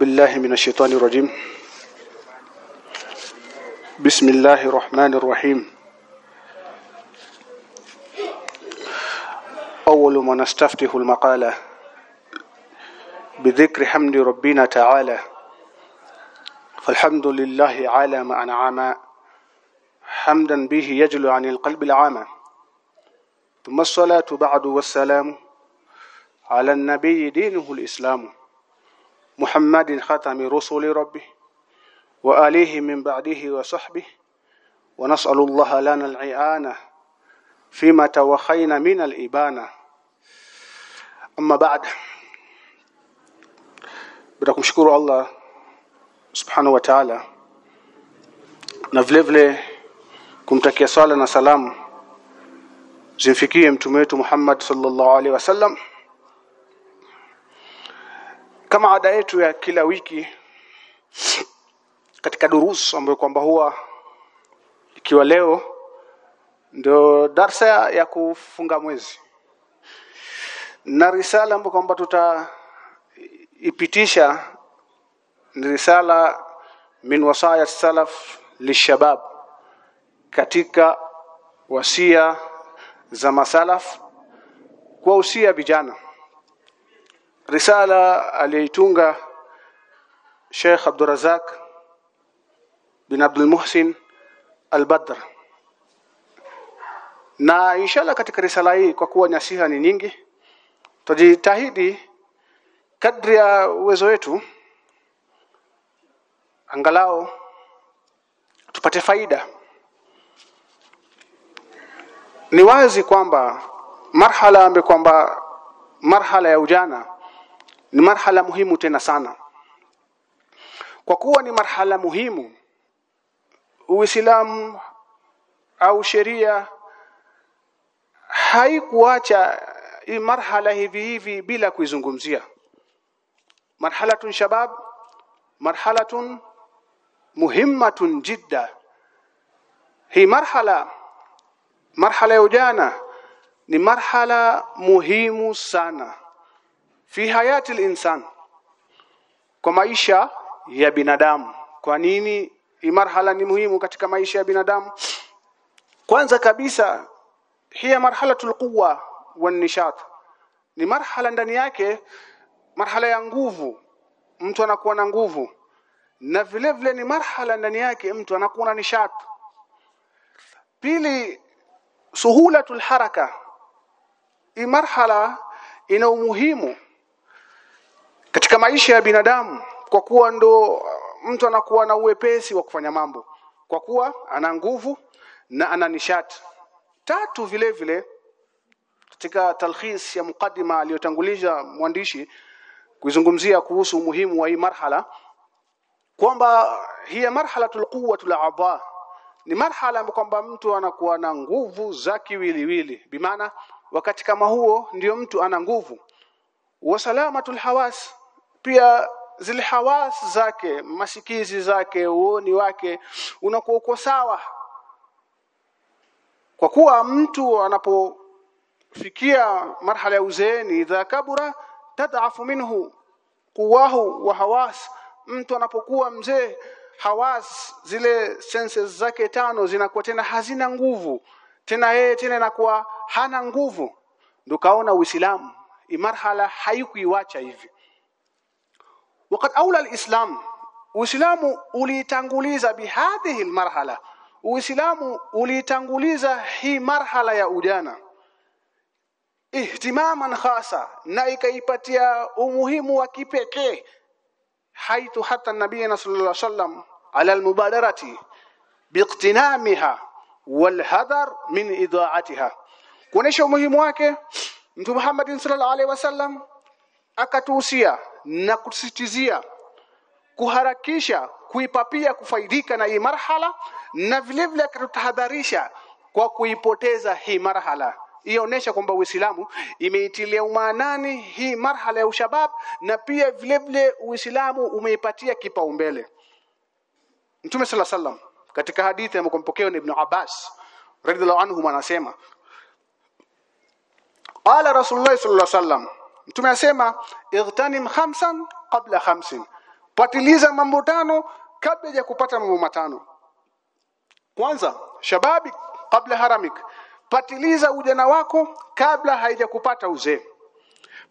بالله من الشيطان الرجيم. بسم الله الرحمن الرحيم. أول ما نستفتح المقالة بذكر حمد ربنا تعالى. فالحمد لله على ما أنعم. حمدا به يجلو عن القلب العامى ثم الصلاة بعد والسلام على النبي دينه الإسلام. محمد خاتم رسول ربه وآله من بعده وصحبه ونسأل الله لنا العيانة فيما توخينا من الإبانة أما بعد بدكم شكر الله سبحانه وتعالى. نفلفلي kumtakia swala na salamu zimfikie mtume محمد صلى الله عليه وسلم kama ada yetu ya kila wiki katika durusu ambayo kwamba huwa ikiwa leo ndio darsa ya kufunga mwezi. Na risala ambayo kwamba tutaipitisha ni risala min wasaya salaf lishabab katika wasia za masalaf kwa usia vijana risala aliyoitunga Sheikh Abdurazak bin Abdul Muhsin Al-Badr. Na inshallah katika risala hii kwa kuwa nasiha ni nyingi tutajitahidi kadri ya uwezo wetu angalau tupate faida. Ni wazi kwamba marhala ambayo kwamba marhala ya ujana ni marhala muhimu tena sana. Kwa kuwa ni marhala muhimu Uislamu au sheria haikuacha marhala hivi hivi bila kuizungumzia. Marhalatun shabab marhalatun muhimmatun jidda. Hii marhala marhala ya ujana ni marhala muhimu sana fi hayati linsan kwa maisha ya binadamu. Kwa nini marhala ni muhimu katika maisha ya binadamu? Kwanza kabisa hiya marhalatul quwwa wan nishat. Ni marhala ndani yake marhala ya nguvu. Mtu anakuwa na nguvu. Na vile vile ni marhala ndani yake mtu anakuwa na nishat. Pili suhulatul haraka. Hii marhala ina umuhimu katika maisha ya binadamu kwa kuwa ndo mtu anakuwa na uwepesi wa kufanya mambo. Kwa kuwa ana nguvu na ana nishati. Tatu vile vile katika talhis ya mukaddima aliyotanguliza mwandishi kuizungumzia kuhusu umuhimu wa hii marhala kwamba hiya marhalatul quwwatul a'dha. Ni marhala kwamba mtu anakuwa na nguvu za kiwiliwili. Bimaana wakati kama huo ndio mtu ana nguvu. Wa salamatul hawas pia zile hawas zake masikizi zake uoni wake unakuwa uko sawa. Kwa kuwa mtu anapofikia marhala ya uzeeni idha kabura tadhafu minhu kuwahu wa hawas mtu anapokuwa mzee hawas zile senses zake tano zinakuwa tena hazina nguvu. Tena yeye tena inakuwa hana nguvu. Ndio kaona uislamu imarhala haikuiwacha hivi wakati aula alislam. Uislamu ulitanguliza bihadhihi almarhala. Uislamu ulitanguliza hii marhala ya ujana. Ihtimaman khasa. Na ikaipatia umuhimu wa kipekee. Haitu hata nabii sallallahu alaihi wasallam ala almubadarati. Biiqtinamiha walhadar min idaatiha kuonesha umuhimu wake mtume Muhammad sallallahu alaihi wasallam akatuhusia na kusisitizia kuharakisha kuipapia kufaidika na hii marhala na vile vile akatutahadharisha kwa kuipoteza hii marhala. Ionyesha kwamba Uislamu imeitilia umaanani hii marhala ya ushabab na pia vile vile Uislamu umeipatia kipaumbele. Mtume sala sallam katika hadithi ya mkompokeo ni Ibn Abbas radhiallahu anhu anasema Qala Rasulullah sallallahu alaihi wasallam Mtume asema irtanim khamsan qabla khamsin. Patiliza mambo tano kabla ya kupata mambo matano. Kwanza shababi kabla haramik. Patiliza ujana wako kabla haijakupata uzee.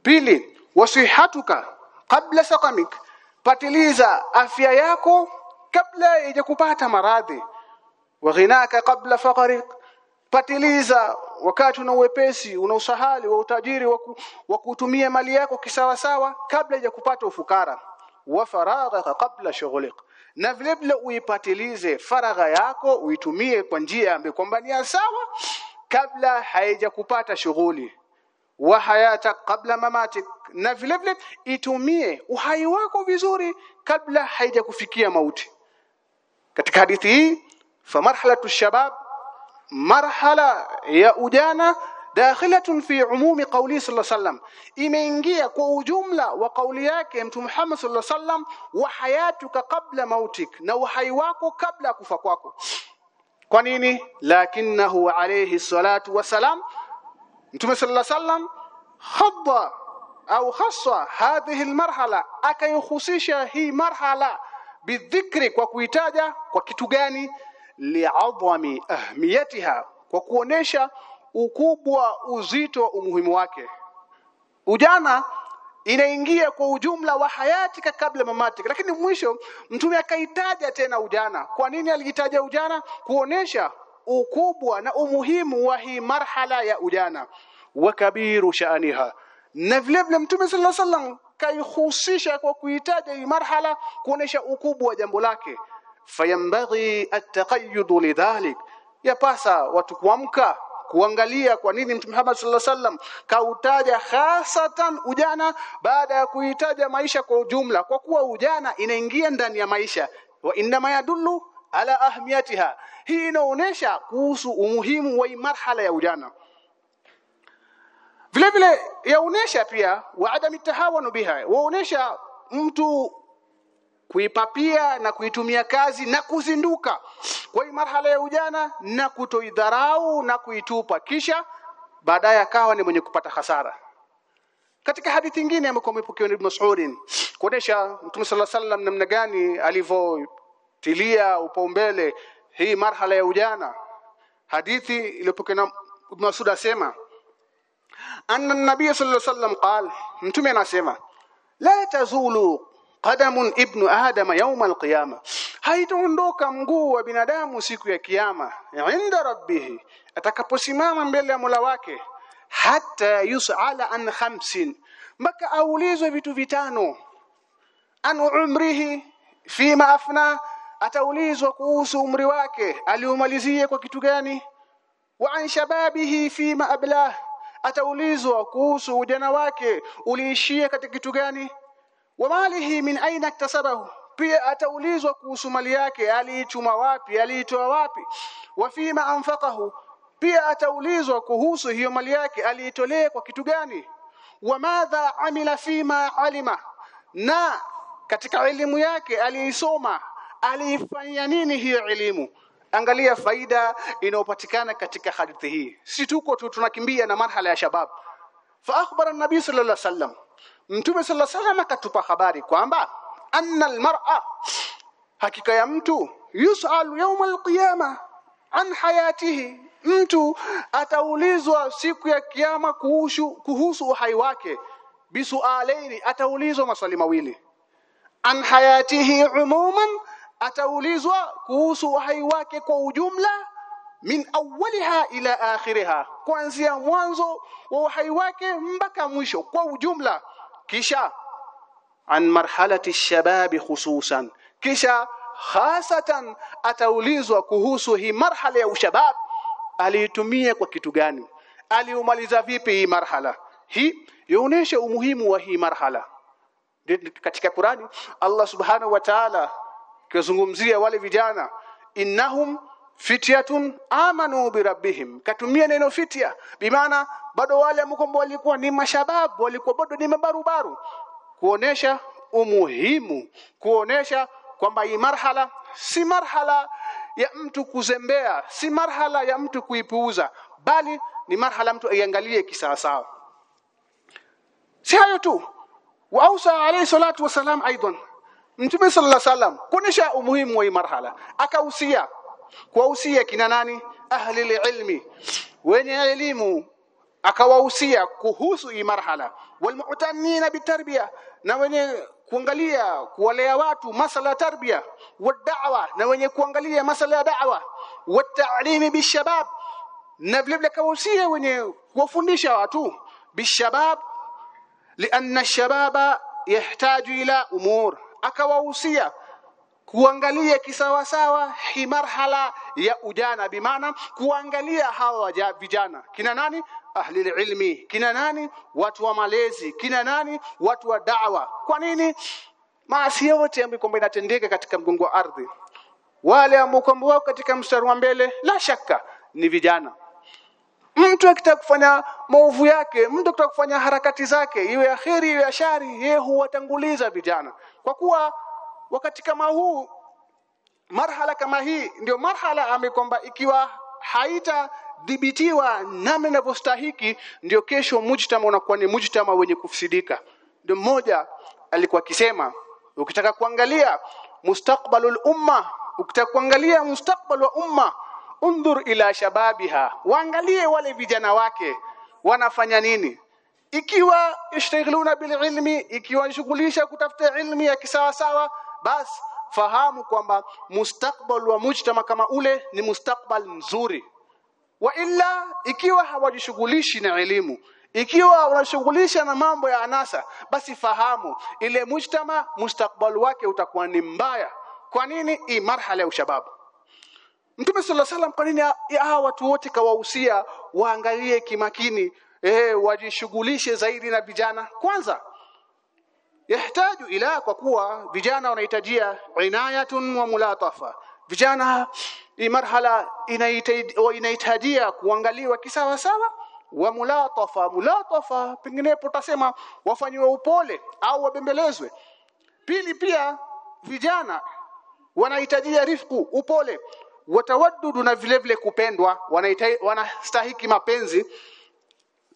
Pili wasihatuka kabla sakamik patiliza afya yako kabla haijakupata maradhi. Wa ghinaka kabla faqrik patiliza wakati una uwepesi una usahali wa utajiri wa kutumia mali yako kisawa sawa kabla ya kupata ufukara. Wa faragha kabla shughulik na vile vile uipatilize faragha yako uitumie kwa njia ambayo kwamba ni sawa kabla haijakupata shughuli. Wa hayata kabla mamati na vile vile itumie uhai wako vizuri kabla haijakufikia mauti. Katika hadithi hii fa marhalatu shabab مرحلة يا أدانا داخلة في عموم قولي صلى الله عليه وسلم. إمينجي كو جملة وقولياك أنت محمد صلى الله عليه وسلم وحياتك قبل موتك نو حيواك قبل كفاكواك كونيني لكنه عليه الصلاة والسلام. أنت صلى الله عليه وسلم خض أو خص هذه المرحلة. أكي خصيشة هي مرحلة بالذكر وكويتاجة وكتوغاني li'adhami ahmiyatiha kwa kuonesha ukubwa uzito umuhimu wake. Ujana inaingia kwa ujumla wa hayati kabla mamatika lakini mwisho mtume akaitaja tena ujana. Kwa nini alijitaja ujana? Kuonesha ukubwa na umuhimu wa hii marhala ya ujana. Wa kabiru sha'aniha na vile vile mtume sallallahu alaihi wasallam kaihusisha kwa kuitaja hii marhala kuonesha ukubwa wa jambo lake fayambaghi at-taqayyud lidhalik. Yapasa watu kuamka kuangalia kwa nini mtume Muhammad sallallahu alaihi wasallam kautaja hasatan ujana baada ya kuitaja maisha kwa ujumla. Kwa kuwa ujana inaingia ndani ya maisha wa inma yadullu ala ahmiyatiha. Hii inaonesha kuhusu umuhimu wa marhala ya ujana. Vile vile yaonesha pia wa adami tahawanu biha waonesha mtu kuipapia na kuitumia kazi na kuzinduka kwa hii marhala ya ujana na kutoidharau na kuitupa kisha baadaye akawa ni mwenye kupata hasara katika hadithi nyingine ambayo imepokewa na Ibn Mas'ud kuonesha Mtume صلى الله عليه وسلم namna gani alivyotilia upaumbele hii marhala ya ujana hadithi iliyopokewa na Ibn Mas'ud asema anna an-nabiy sallallahu alayhi wasallam qala mtume anasema la tazulu qadamun ibnu adama yawm alqiyama haitaondoka mguu wa binadamu siku ya kiyama inda rabbihi. Atakaposimama mbele ya Mola wake hata yus'ala an khamsin. Mpaka aulizwe vitu vitano. An umrihi fima afna. Ataulizwa kuhusu umri wake. Aliumalizie kwa kitu gani? Wa an shababihi fima ablah. Ataulizwa kuhusu ujana wake. Uliishia katika kitu gani wa malihi min aina iktasabahu. Pia ataulizwa kuhusu mali yake aliichuma wapi aliitoa wapi. Wa fima anfaqahu. Pia ataulizwa kuhusu hiyo mali yake aliitolea kwa kitu gani. Wa madha amila fima alima. Na katika elimu yake aliisoma aliifanyia nini hiyo elimu? Angalia faida inayopatikana katika hadithi hii. Si tuko tu tunakimbia na marhala ya shabab. Fa akhbara an-nabi sallallahu alaihi wasallam mtume sala salam akatupa habari kwamba anna almar'a hakika ya mtu yusalu yawm alqiyama an hayatihi mtu ataulizwa siku ya kiyama kuhusu kuhusu uhai wake. Bisualaini ataulizwa maswali mawili. An hayatihi umuman ataulizwa kuhusu uhai wake kwa ujumla. Min awwaliha ila akhiriha kuanzia mwanzo wa uhai wake mpaka mwisho kwa ujumla kisha an marhalati shababi khususan. Kisha hasatan ataulizwa kuhusu hii marhala ya ushabab aliitumia kwa kitu gani? Aliumaliza vipi hii marhala? Hii yaonesha umuhimu wa hii marhala. Katika Qurani Allah subhanahu wa ta'ala kizungumzia wale vijana innahum fityatun amanu birabbihim katumia neno fitya bimaana bado wale mkombo walikuwa ni mashababu walikuwa bado ni mabarubaru. Kuonesha umuhimu kuonesha kwamba hii marhala si marhala ya mtu kuzembea si marhala ya mtu kuipuuza bali ni marhala mtu aiangalie kisawasawa. Si hayo tu. Wa ausa alayhi salatu wasalam aidan Mtume sallallahu alayhi wasallam kuonesha umuhimu wa hii marhala. Akahusia kuwahusia kina nani? Ahli ilmi wenye elimu akawahusia kuhusu hii marhala. Walmu'tanina bitarbia na wenye kuangalia kuwalea watu masala tarbia wadawa na wenye kuangalia masala ya da'wa. Watalimi bishabab. Na vile vile kawahusia wenye kuwafundisha watu. Bishabab. Lianna shababa yahtaju ila umur. Akawahusia kuangalia kisawasawa hii marhala ya ujana. Bimaana kuangalia hawa vijana. Kina nani? Ahli ilmi kina nani? Watu wa malezi. Kina nani? Watu wa da'wa. Kwa nini? Maasi yote ambayo kwamba inatendeka katika mgongo wa ardhi. Wale ambao kwamba wao katika mstari wa mbele la shaka ni vijana. Mtu akitaka kufanya maovu yake mtu akitaka kufanya harakati zake iwe ya kheri iwe ya shari yeye huwatanguliza vijana. Kwa kuwa wakati kama huu marhala kama hii ndio marhala ambayo kwamba ikiwa haitadhibitiwa namna inavyostahiki ndio kesho mujtama unakuwa ni mujtama wenye kufsidika. Ndio mmoja alikuwa akisema ukitaka kuangalia mustakbalul umma ukitaka kuangalia mustakbal wa umma undhur ila shababiha waangalie wale vijana wake wanafanya nini. Ikiwa ishtaghiluna bil ilmi ikiwa shughulisha kutafuta ilmi ya kisawasawa basi fahamu kwamba mustakbal wa mujtama kama ule ni mustakbal mzuri. Wa illa ikiwa hawajishughulishi na elimu ikiwa unashughulisha na mambo ya anasa basi fahamu ile mujtama mustakbal wake utakuwa ni mbaya. Kwa nini? Hii marhala ya ushababu. Mtume alaihi wasallam kwa nini hawa watu wote kawahusia waangalie kimakini eh wajishughulishe zaidi na vijana? Kwanza yahtaju ila kwa kuwa vijana wanahitajia inayatun wa mulatafa. Vijana hii marhala inahitajia kuangaliwa kisawa sawa wa mulatafa. Mulatafa penginepo tasema wafanywe upole au wabembelezwe. Pili pia vijana wanahitajia rifku upole. Watawaddudu na vile vile kupendwa wanastahiki mapenzi.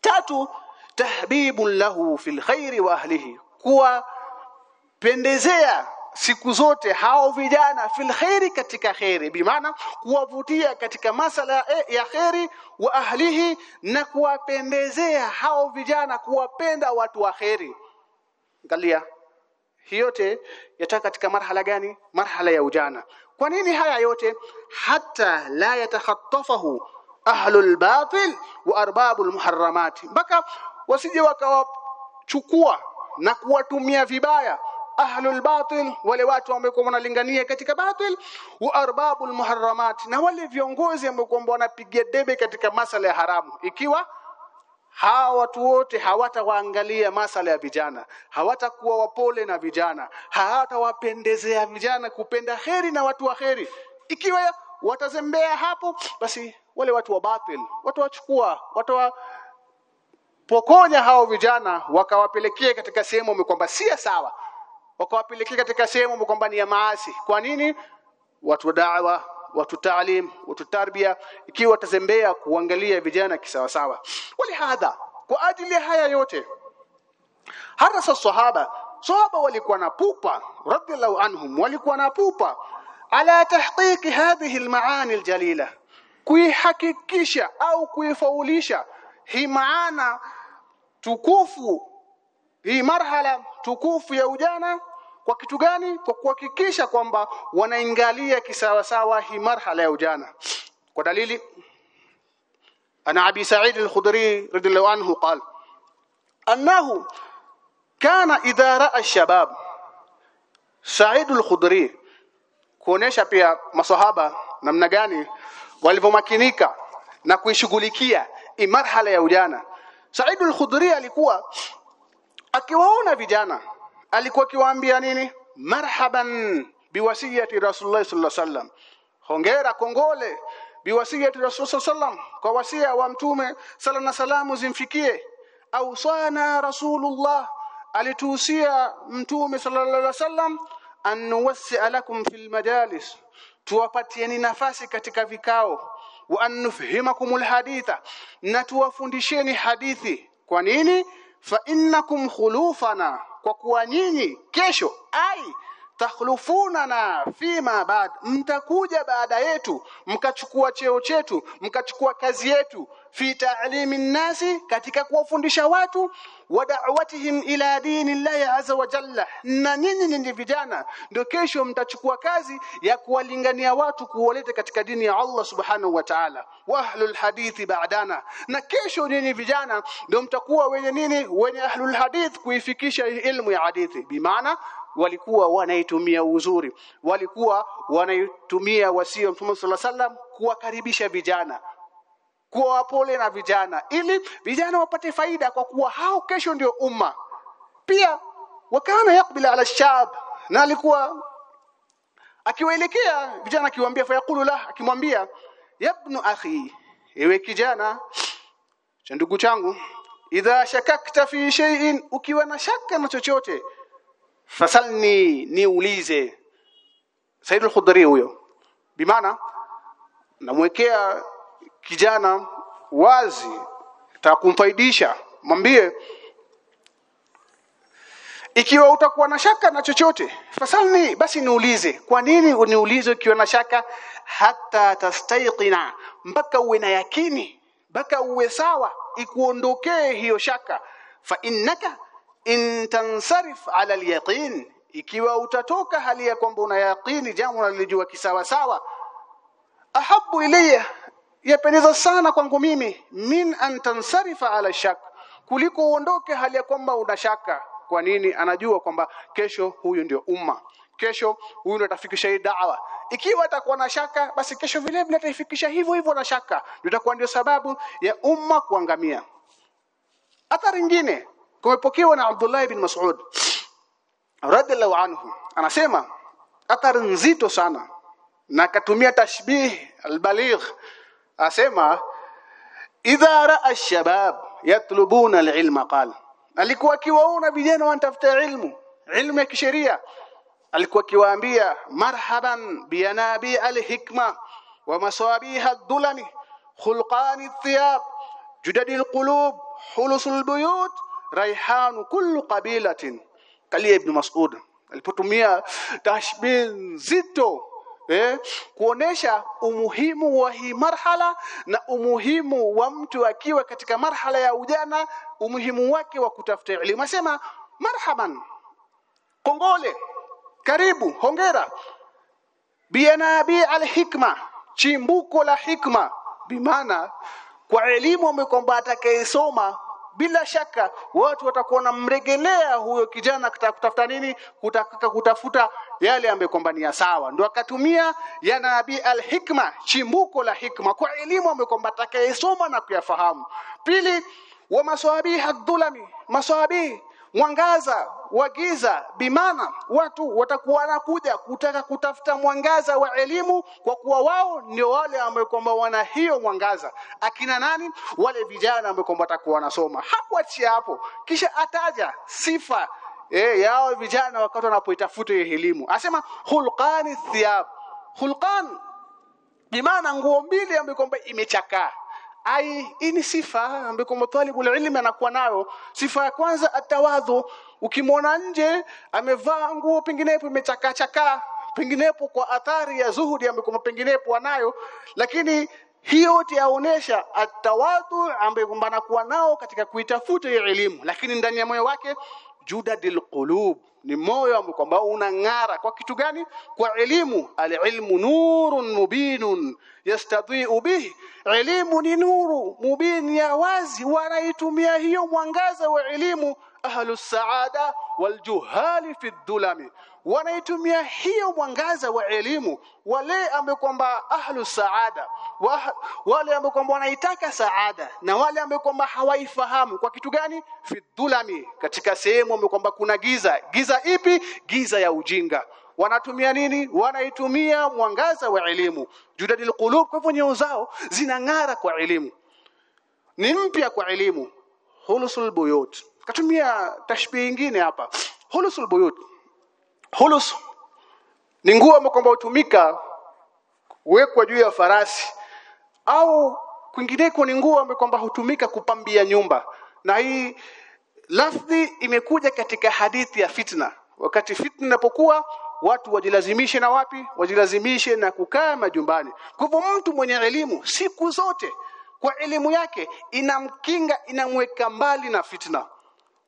Tatu tahbibun lahu fil khairi wa ahlihi kuwa pendezea siku zote hao vijana fil khairi katika khairi. Bimaana kuwavutia katika masala ya khairi wa ahlihi na kuwapendezea hao vijana kuwapenda watu wa khairi. Angalia yote yataka katika marhala gani? Marhala ya ujana. Kwa nini haya yote? Hata la yatakhatafahu ahlul batil wa arbabul muharramat mpaka wasije wakawachukua na kuwatumia vibaya ahlul batil wale watu ambao wanalingania katika batil wa arbabul muharramat na wale viongozi ambao wanapiga debe katika masala ya haramu. Ikiwa hawa watu wote hawatawaangalia masala ya vijana hawatakuwa wapole na vijana hawatawapendezea vijana kupenda heri na watu wa heri ikiwa watazembea hapo basi wale watu wa batil watawachukua watawa pokonya hao vijana wakawapelekea katika sehemu kwamba si sawa. Wakawapelekea katika sehemu kwamba ni ya maasi. Kwa nini? Watu wa da'wa watu taalim watu tarbia ikiwa watazembea kuangalia vijana kisawasawa. Wali hadha kwa ajili ya haya yote harasa sahaba sahaba walikuwa na pupa radhiallahu anhum walikuwa na pupa. Ala tahqiqi hadhihi almaani aljalila kuihakikisha au kuifaulisha hii maana tukufu hii marhala tukufu ya ujana kwa kitu gani? Kwa kuhakikisha kwamba wanaingalia kisawasawa hii marhala ya ujana. Kwa dalili ana abi sa'id al-khudri radhiyallahu anhu qala annahu kana idha ra'a ash-shabab. Sa'id al-khudri kuonesha pia masahaba namna gani walivyomakinika na kuishughulikia marhala ya ujana. Said al-Khudri alikuwa akiwaona vijana. Alikuwa akiwaambia nini? Marhaban biwasiyati rasulullah sallallahu alaihi wasallam. Hongera kongole biwasiyati rasulullah sallallahu kwa wasia wa mtume sala na salamu zimfikie. Au sana rasulullah. Alituhusia mtume sallallahu alaihi wasallam an nuwassia lakum fil majalis. Tuwapatieni nafasi katika vikao wa an nufhimakum alhaditha na tuwafundisheni hadithi. Kwa nini? Fa innakum khulufana kwa kuwa nyinyi kesho ai takhlufunana fima baad mtakuja baada yetu mkachukua cheo chetu mkachukua kazi yetu fi ta'limi nnasi katika kuwafundisha watu wa da'watihim ila dini llahi azza wa jalla. Na nyinyi ni vijana ndio kesho mtachukua kazi ya kuwalingania watu kuwaleta katika dini ya Allah subhanahu wa ta'ala. Wa ahlul hadithi ba'dana. Na kesho nyinyi vijana ndio mtakuwa wenye nini? Wenye ahlul hadith kuifikisha ilmu ya hadithi. Bimaana walikuwa wanaitumia uzuri walikuwa wanaitumia wasio mtume sala salam kuwakaribisha vijana kuwa wapole na vijana ili vijana wapate faida kwa kuwa hao kesho ndio umma. Pia wakana yakbila ala shab na alikuwa akiwaelekea vijana akiwaambia fayaqulu la akimwambia yabnu akhi ewe kijana cha ndugu changu idha shakakta fi shay'in ukiwa na shaka na chochote fasalni niulize Said al-Khudri huyo bimaana namwekea kijana wazi takumfaidisha mwambie ikiwa utakuwa na shaka na chochote fasalni basi niulize kwa nini uniulize ukiwa na shaka? Hata tastaiqina mpaka uwe na yakini mpaka uwe sawa ikuondokee hiyo shaka. Fa innaka in tansarif ala alyaqin ikiwa utatoka hali ya kwamba una yaqini jambo unalijua kisawa sawa ahabu ilayya yapendeza sana kwangu mimi min an tansarifa ala shak kuliko uondoke hali ya kwamba una shaka. Kwa nini? Anajua kwamba kesho huyu ndio umma kesho huyu ndio atafikisha hii dawa. Ikiwa atakuwa na shaka basi kesho vile vile ataifikisha hivyo hivyo na shaka. Ndio itakuwa ndio sababu ya umma kuangamia. Athari nyingine kumepokewa na Abdullah ibn Mas'ud radhiallahu anhu anasema athari nzito sana na akatumia tashbih albaligh asema idha raa alshabab yatlubuna alilma qala alikuwa akiwaona vijana wanatafuta ilmu ilmu ya kisheria alikuwa akiwaambia marhaban biyanabi alhikma wa masabiha ad-dulami khulqani thiyab judadi alqulub hulus albuyut raihanu kullu qabilatin. Kalia ibn mas'ud alipotumia tashbih nzito eh, kuonesha umuhimu wa hii marhala na umuhimu wa mtu akiwa katika marhala ya ujana umuhimu wake wa kutafuta elimu asema marhaban kongole karibu hongera. Bianabi alhikma chimbuko la hikma. Bimana kwa elimu ambayo kwamba atakayesoma bila shaka watu watakuwa namregelea huyo kijana kutafuta nini? Kutaka kutafuta yale ambayo kwamba ni sawa. Ndio akatumia ya nabii alhikma chimbuko la hikma kwa elimu ambayo kwamba atakayesoma na kuyafahamu. Pili wa maswabi dhulami maswabi mwangaza wa giza bimana watu watakuwa wanakuja kutaka kutafuta mwangaza wa elimu kwa kuwa wao ndio wale ambao kwamba wana hiyo mwangaza. Akina nani? Wale vijana ambao kwamba watakuwa wanasoma. Hakuachia hapo. Kisha ataja sifa eh yao vijana wakati wanapoitafuta hiyo elimu. Asema hulqani thiyab. Hulqan bimana nguo mbili ambayo kwamba imechakaa ai hii ni sifa ambayo kwa talibul ilmi anakuwa nayo. Sifa ya kwanza atawadhu. Ukimwona nje amevaa nguo penginepo imechakachakaa. Penginepo kwa athari ya zuhudi ambayo kwa penginepo anayo. Lakini hiyo yote yaonesha atawadhu ambaye kwamba anakuwa nao katika kuitafuta hiyo elimu. Lakini ndani ya moyo wake judadil qulub. Ni moyo ambao kwamba unang'ara. Kwa kitu gani? Kwa elimu. Alilmu nurun mubinun yastadhi'u bihi. Elimu ni nuru mubin ya wazi. Wanaitumia hiyo mwangaza wa elimu. Ahlu saada waljuhali fi dhulami wanaitumia hiyo mwangaza wa elimu. Wale ambao kwamba ahlu saada wa, wale ambao kwamba wanaitaka saada na wale ambao kwamba hawaifahamu. Kwa kitu gani? Fidhulami katika sehemu ambao kwamba kuna giza. Giza ipi? Giza ya ujinga. Wanatumia nini? Wanaitumia mwangaza wa elimu. Judadil qulub kwa hivyo nyoyo zao zinang'ara kwa elimu. Ni mpya kwa elimu. Hulusul buyut. Katumia tashbihi nyingine hapa. Hulusul buyut hulus ni nguo ambayo kwamba hutumika kuwekwa juu ya farasi au kwingineko ni nguo ambayo kwamba hutumika kupambia nyumba. Na hii lafdhi imekuja katika hadithi ya fitna. Wakati fitna inapokuwa watu wajilazimishe na wapi? Wajilazimishe na kukaa majumbani. Kwa hivyo mtu mwenye elimu siku zote kwa elimu yake inamkinga inamweka mbali na fitna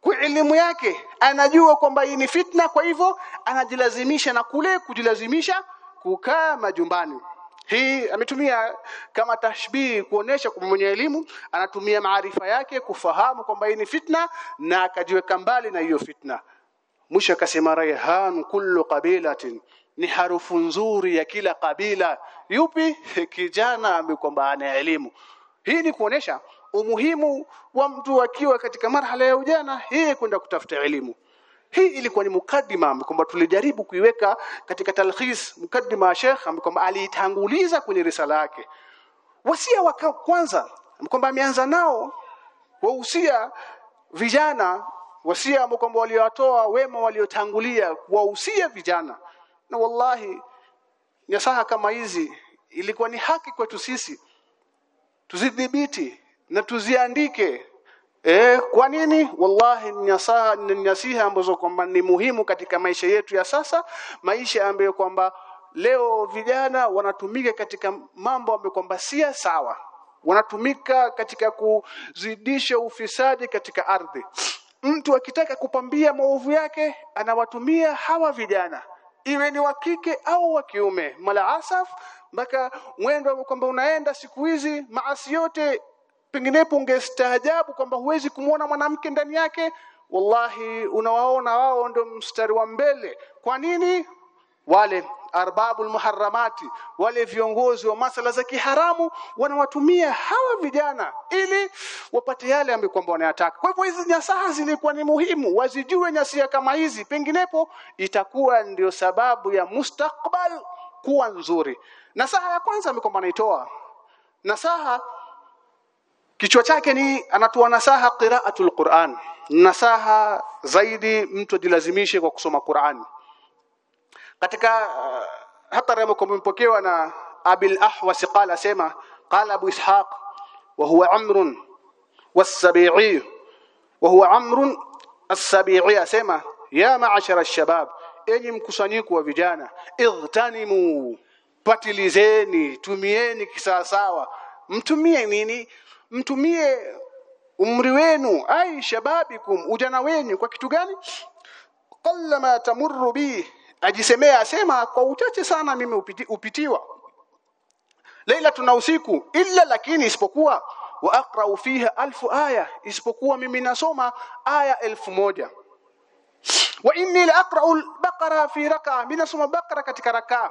kwa elimu yake anajua kwamba hii ni fitna kwa hivyo anajilazimisha na kule kujilazimisha kukaa majumbani. Hii ametumia kama tashbihi kuonesha kwa mwenye elimu anatumia maarifa yake kufahamu kwamba hii ni fitna na akajiweka mbali na hiyo fitna. Mwisho akasema raihan kullu qabilatin. Ni harufu nzuri ya kila kabila. Yupi? Kijana ambaye kwamba ana elimu. Hii ni kuonesha umuhimu wa mtu akiwa katika marhala ya ujana yeye kwenda kutafuta elimu. Hii ilikuwa ni mukaddima kwamba tulijaribu kuiweka katika talhis mukaddima Sheikh kwamba aliitanguliza kwenye risala yake. Wasia wa kwanza kwamba ameanza nao wahusia vijana wasia kwamba waliowatoa wema waliotangulia kuwahusia vijana. Na wallahi nyasaha kama hizi ilikuwa ni haki kwetu sisi tuzidhibiti na tuziandike Eh, kwa nini? Wallahi nasaha ni nasiha ambazo kwamba ni muhimu katika maisha yetu ya sasa, maisha ambayo kwamba leo vijana wanatumika katika mambo ambayo kwamba si sawa, wanatumika katika kuzidisha ufisadi katika ardhi. Mtu akitaka kupambia maovu yake anawatumia hawa vijana, iwe ni wa kike au wa kiume. Mala asaf mpaka mwendo kwamba unaenda siku hizi maasi yote penginepo ungestaajabu kwamba huwezi kumwona mwanamke ndani yake. Wallahi unawaona wao ndio mstari wa mbele. Kwa nini? Wale arbabul muharramati wale viongozi wa masala za kiharamu wanawatumia hawa vijana ili wapate yale ambayo kwamba wanayataka. Kwa hivyo hizi nyasaha zilikuwa ni muhimu. Wazijue nyasia kama hizi. Penginepo itakuwa ndio sababu ya mustakbal kuwa nzuri. Nasaha ya kwanza ambayo kwamba anaitoa. Nasaha kichwa chake ni anatoa nasaha qiraatul Qur'an. Nasaha zaidi mtu ajilazimishe kwa kusoma Qur'an. Katika uh, hata remo kumpokewa na Abil Ahwas qala sema qala Abu Ishaq wa huwa Amr was-Sabi'i wa huwa Amr as-Sabi'i. Asema ya ma'ashara ash-shabab enyi mkusanyiko wa vijana idhtanimu patilizeni tumieni kisawasawa. Mtumie nini mtumie umri wenu ai shababikum ujana wenu kwa kitu gani? Qallama tamurru bi ajisemea asema kwa uchache sana mimi upiti, upitiwa. Leila tuna usiku illa lakini isipokuwa wa aqra'u fiha alfu aya isipokuwa mimi nasoma aya elfu moja. Wa inni la aqra'u al-baqara fi raka'a mimi nasoma baqara katika rakaa.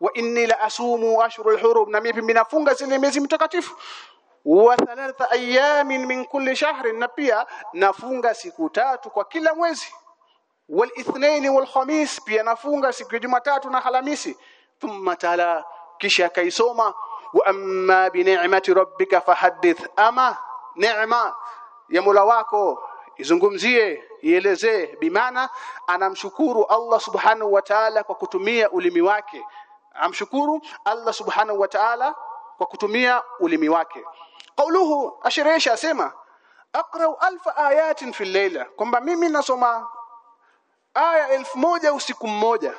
Wa inni la asumu ashhurul hurum na mimi nafunga zile miezi mtakatifu wa thalatha ayamin min kulli shahri na pia nafunga siku tatu kwa kila mwezi. Wal ithnain wal khamis pia nafunga siku ya Jumatatu na Alhamisi. Thumma tala kisha kaisoma wa amma bi ni'mati rabbika fahaddith ama neema ya Mola wako izungumzie ielezee bimaana anamshukuru Allah subhanahu wa ta'ala kwa kutumia ulimi wake. Amshukuru Allah subhanahu wa ta'ala kwa kutumia ulimi wake qauluhu ashirisha asema aqra alfa ayatin fil layla kwamba mimi nasoma aya elfu moja usiku mmoja.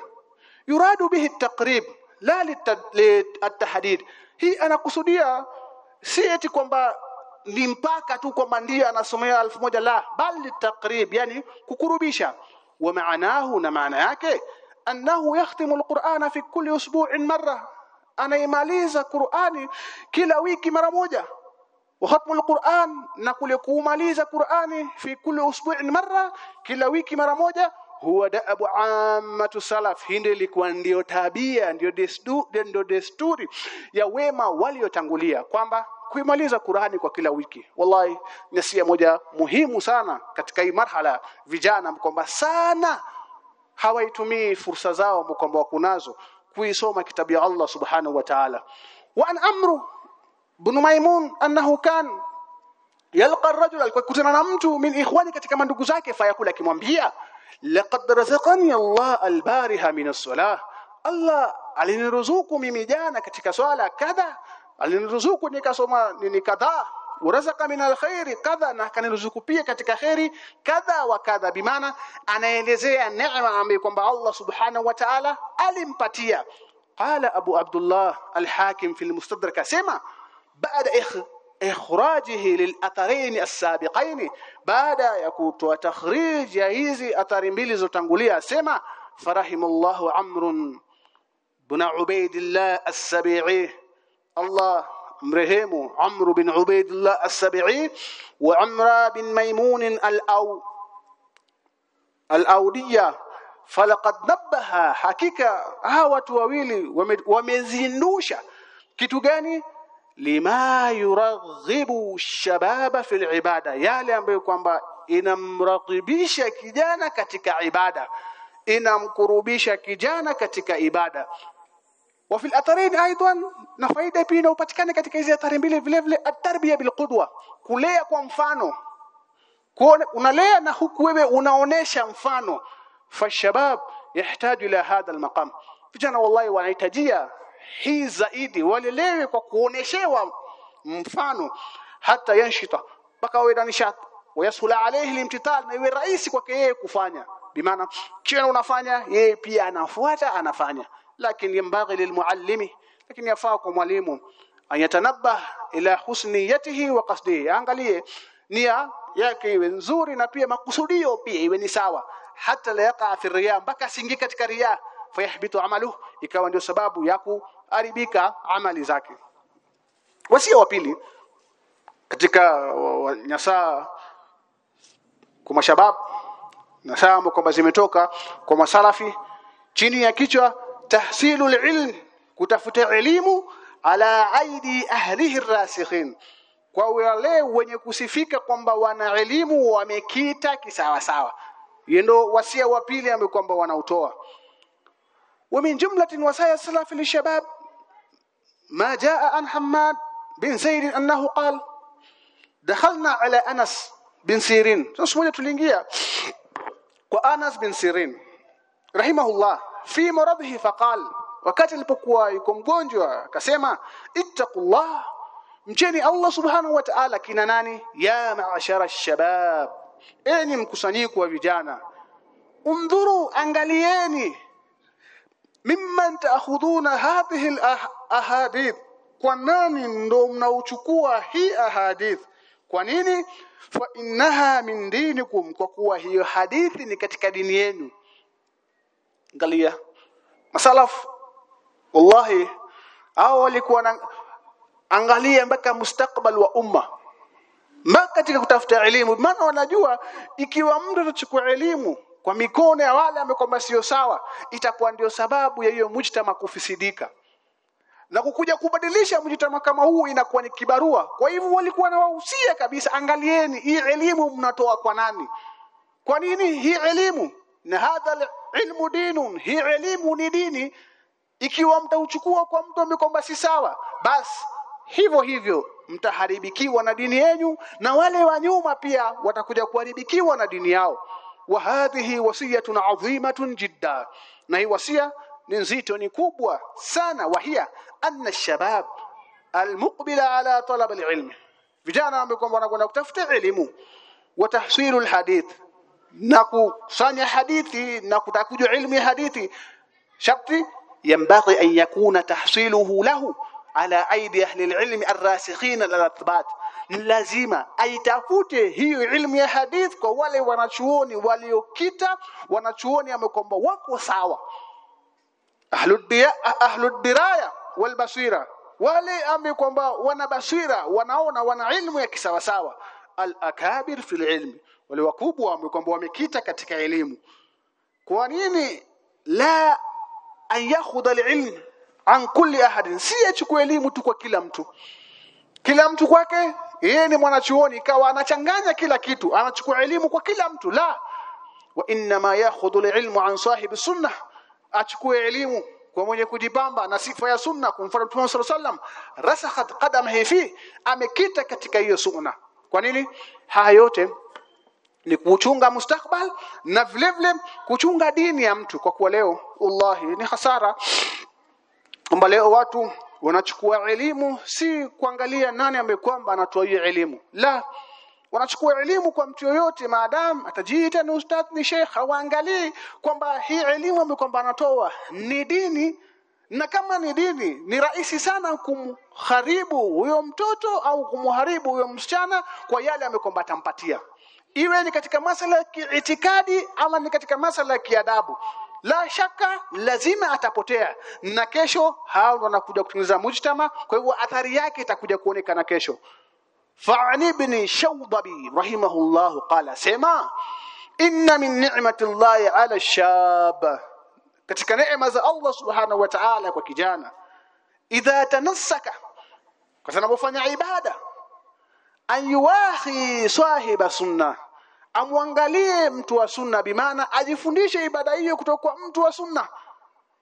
Yuradu bihi taqrib la litahdid hii anakusudia si eti kwamba ni mpaka tu kwamba ndiye anasomea elfu moja la bali takrib yani kukurubisha. Wa maanahu na maana yake annahu yakhtimu alqur'ana fi kulli usbu'in marra. Anaimaliza qur'ani kila wiki mara moja wa khatmu alquran na kule kuumaliza qur'ani fi kulli usbu'in marra kila wiki mara moja huwa daabu ammatu salaf hii ndio ilikuwa ndio tabia ndio desturi ndio desturi ya wema waliotangulia kwamba kuimaliza Qur'ani kwa kila wiki wallahi nasia moja muhimu sana katika hii marhala vijana mkomba sana hawaitumii fursa zao mkomba wakunazo kuisoma kitabu ya Allah subhanahu wa ta'ala wa an amru ibn maimun annahu kan yalqa ar-rajul alikutana na mtu min ikhwani katika mandugu zake fayakula akimwambia laqad razaqani Allah al-bariha min as-salah. Allah aliniruzuku mimi jana katika swala kadha aliniruzuku nikasoma nini kadhaa urazaka min alkhairi kadha na kaniruzuku pia katika khairi kadha wa kadha. Bimaana anaelezea neema ambayo kwamba Allah subhanahu wa ta'ala alimpatia. Qala abu abdullah alhakim fi almustadrak asema بعد إخراجه للأثرين السابقين بعد يكوت وتخريج يهيزي أثر بلز تنقليا سيما فرحم الله عمر بن عبيد الله السبيعي. الله مرهيم عمرو بن عبيد الله السبيعي وعمر بن ميمون الأو الأودية. فلقد نبه حقيقة ها وتواويلي ومزينوشا كتوغاني lima yuraghibu shababa fil ibada yale ambayo kwamba inamragibisha kijana katika ibada inamkurubisha kijana katika ibada. Wa fil atharain aidan na faida pia inapatikana katika hizi athari mbili vile vile at-tarbiya bil qudwa kulea kwa mfano. Kuone, unalea na huku wewe unaonesha mfano. Fashabab yahitaji ila hadha almaqam vijana wallahi wanahitajia hii zaidi walelewe kwa kuoneshewa mfano. Hata yanshita mpaka wawe na nishati wayasula alayhi limtital na iwe rahisi kwake yeye kufanya. Bimaana kila unafanya yeye pia anafuata anafanya. Lakini yambaghi lilmuallimi lakini yafaa kwa mwalimu. Ayatanabah ila husniyatihi wa qasdihi. Angalie nia yake iwe nzuri na pia makusudio pia iwe ni sawa. Hata la yaqa fi riya mpaka asingie katika riya. Fayahbitu amalu ikawa ndio sababu ya kuharibika amali zake. Wasia wa pili katika nyasaa kwa mashabab nasaa ambao kwamba zimetoka kwa masalafi chini ya kichwa tahsilul ilm kutafuta elimu ala aidi ahlihi rasikhin. Kwa wale wenye kusifika kwamba wana elimu wamekita kisawa sawa. Ndio wasia wa pili ambao kwamba wanautoa. Wa min jumlatin wasaya salaf lishabab ma جاء عن حماد بن سير annahu قال دخلنا على anas بن سيرين. Sasa moja tuliingia kwa anas bin sirin rahimahullah fi maradhihi faqal wakati alipokuwa yuko mgonjwa akasema ittaqullah mcheni Allah subhanahu wa ta'ala kina nani ya ma'ashara shabab. Enyi mkusanyiko wa vijana undhuru angalieni mimman ta'khuduna hadhihi al-ahadith kwa nani ndo mnauchukua hii ahadith? Kwa nini? Fa innaha min dinikum kwa kuwa hiyo hadithi ni katika dini yenu. Angalia. Masalaf wallahi hao walikuwa na angalia mpaka mustakbal wa umma. Mpaka katika kutafuta elimu? Maana wanajua ikiwa mtu atachukua elimu kwa mikono ya wale amekwamba sio sawa itakuwa ndio sababu ya hiyo mujtama kufisidika. Na kukuja kubadilisha mjitama kama huu inakuwa ni kibarua. Kwa hivyo walikuwa na wahusia kabisa angalieni hii elimu mnatoa kwa nani? Kwa nini? Hii elimu. Na hadha ilmu dinun hii elimu ni dini. Ikiwa mtauchukua kwa mtu amekwamba si sawa basi hivyo hivyo mtaharibikiwa na dini yenu na wale wa nyuma pia watakuja kuharibikiwa na dini yao hadhihi wasiyatun adhimatun jidda na hii wasia ni nzito ni kubwa sana wahia anna shabab almuqbila ala talab alilm vijana ambao kwamba wanakwenda kutafuta elimu wa tahsilu alhadith na kusanya hadithi na kutakujua ilmu ya hadithi sharti ينبغي أن يكون تحصيله له على أيدي أهل العلم الراسخين للأثبات lazima aitafute hiyo ilmu ya hadith kwa wale wanachuoni waliokita wanachuoni amekwamba wako sawa. Ahlud diraya wal basira wale ambao kwamba wana basira wanaona wana ilmu ya kisawasawa. Al akabir fil ilmi wale wakubwa ambao kwamba wamekita katika elimu. Kwa nini la an yakhudha alilm an kulli ahadin? Si achukue elimu tu kwa kila mtu kila mtu kwake yeye ni mwanachuoni ikawa anachanganya kila kitu anachukua elimu kwa kila mtu la wa inna ma yakhudhu alilmu an sahibi sunnah achukue elimu kwa mwenye kujipamba na sifa ya sunna kumfuata Mtume صلى الله عليه وسلم rasakhat qadamahi fi amekita katika hiyo sunna kwa nini haya yote ni kuchunga mustakbal na vile vile kuchunga dini ya mtu kwa kuwa leo wallahi ni hasara kwamba leo watu wanachukua elimu si kuangalia nani amekwamba anatoa hiyo elimu. La wanachukua elimu kwa mtu yoyote maadam atajiita ni ustadh ni sheikh hawaangalii kwamba hii elimu amekwamba anatoa ni dini na kama ni dini ni rahisi sana kumharibu huyo mtoto au kumharibu huyo msichana kwa yale amekwamba atampatia. Iwe ni katika masala ya kiitikadi ama ni katika masala ya kiadabu la shaka lazima atapotea. Na kesho hao wanakuja kutengeneza mujtama kwa hivyo athari yake itakuja kuonekana kesho. Fa'ani ibn shawdabi rahimahullah qala sema inna min ni'mati llahi 'ala shab katika neema za Allah subhanahu wa ta'ala kwa kijana. Idha tanassaka kwa sababu anapofanya ibada. An yuwahi sahiba sunnah amwangalie mtu wa sunna bimaana ajifundishe ibada hiyo kutoka kwa mtu wa sunna.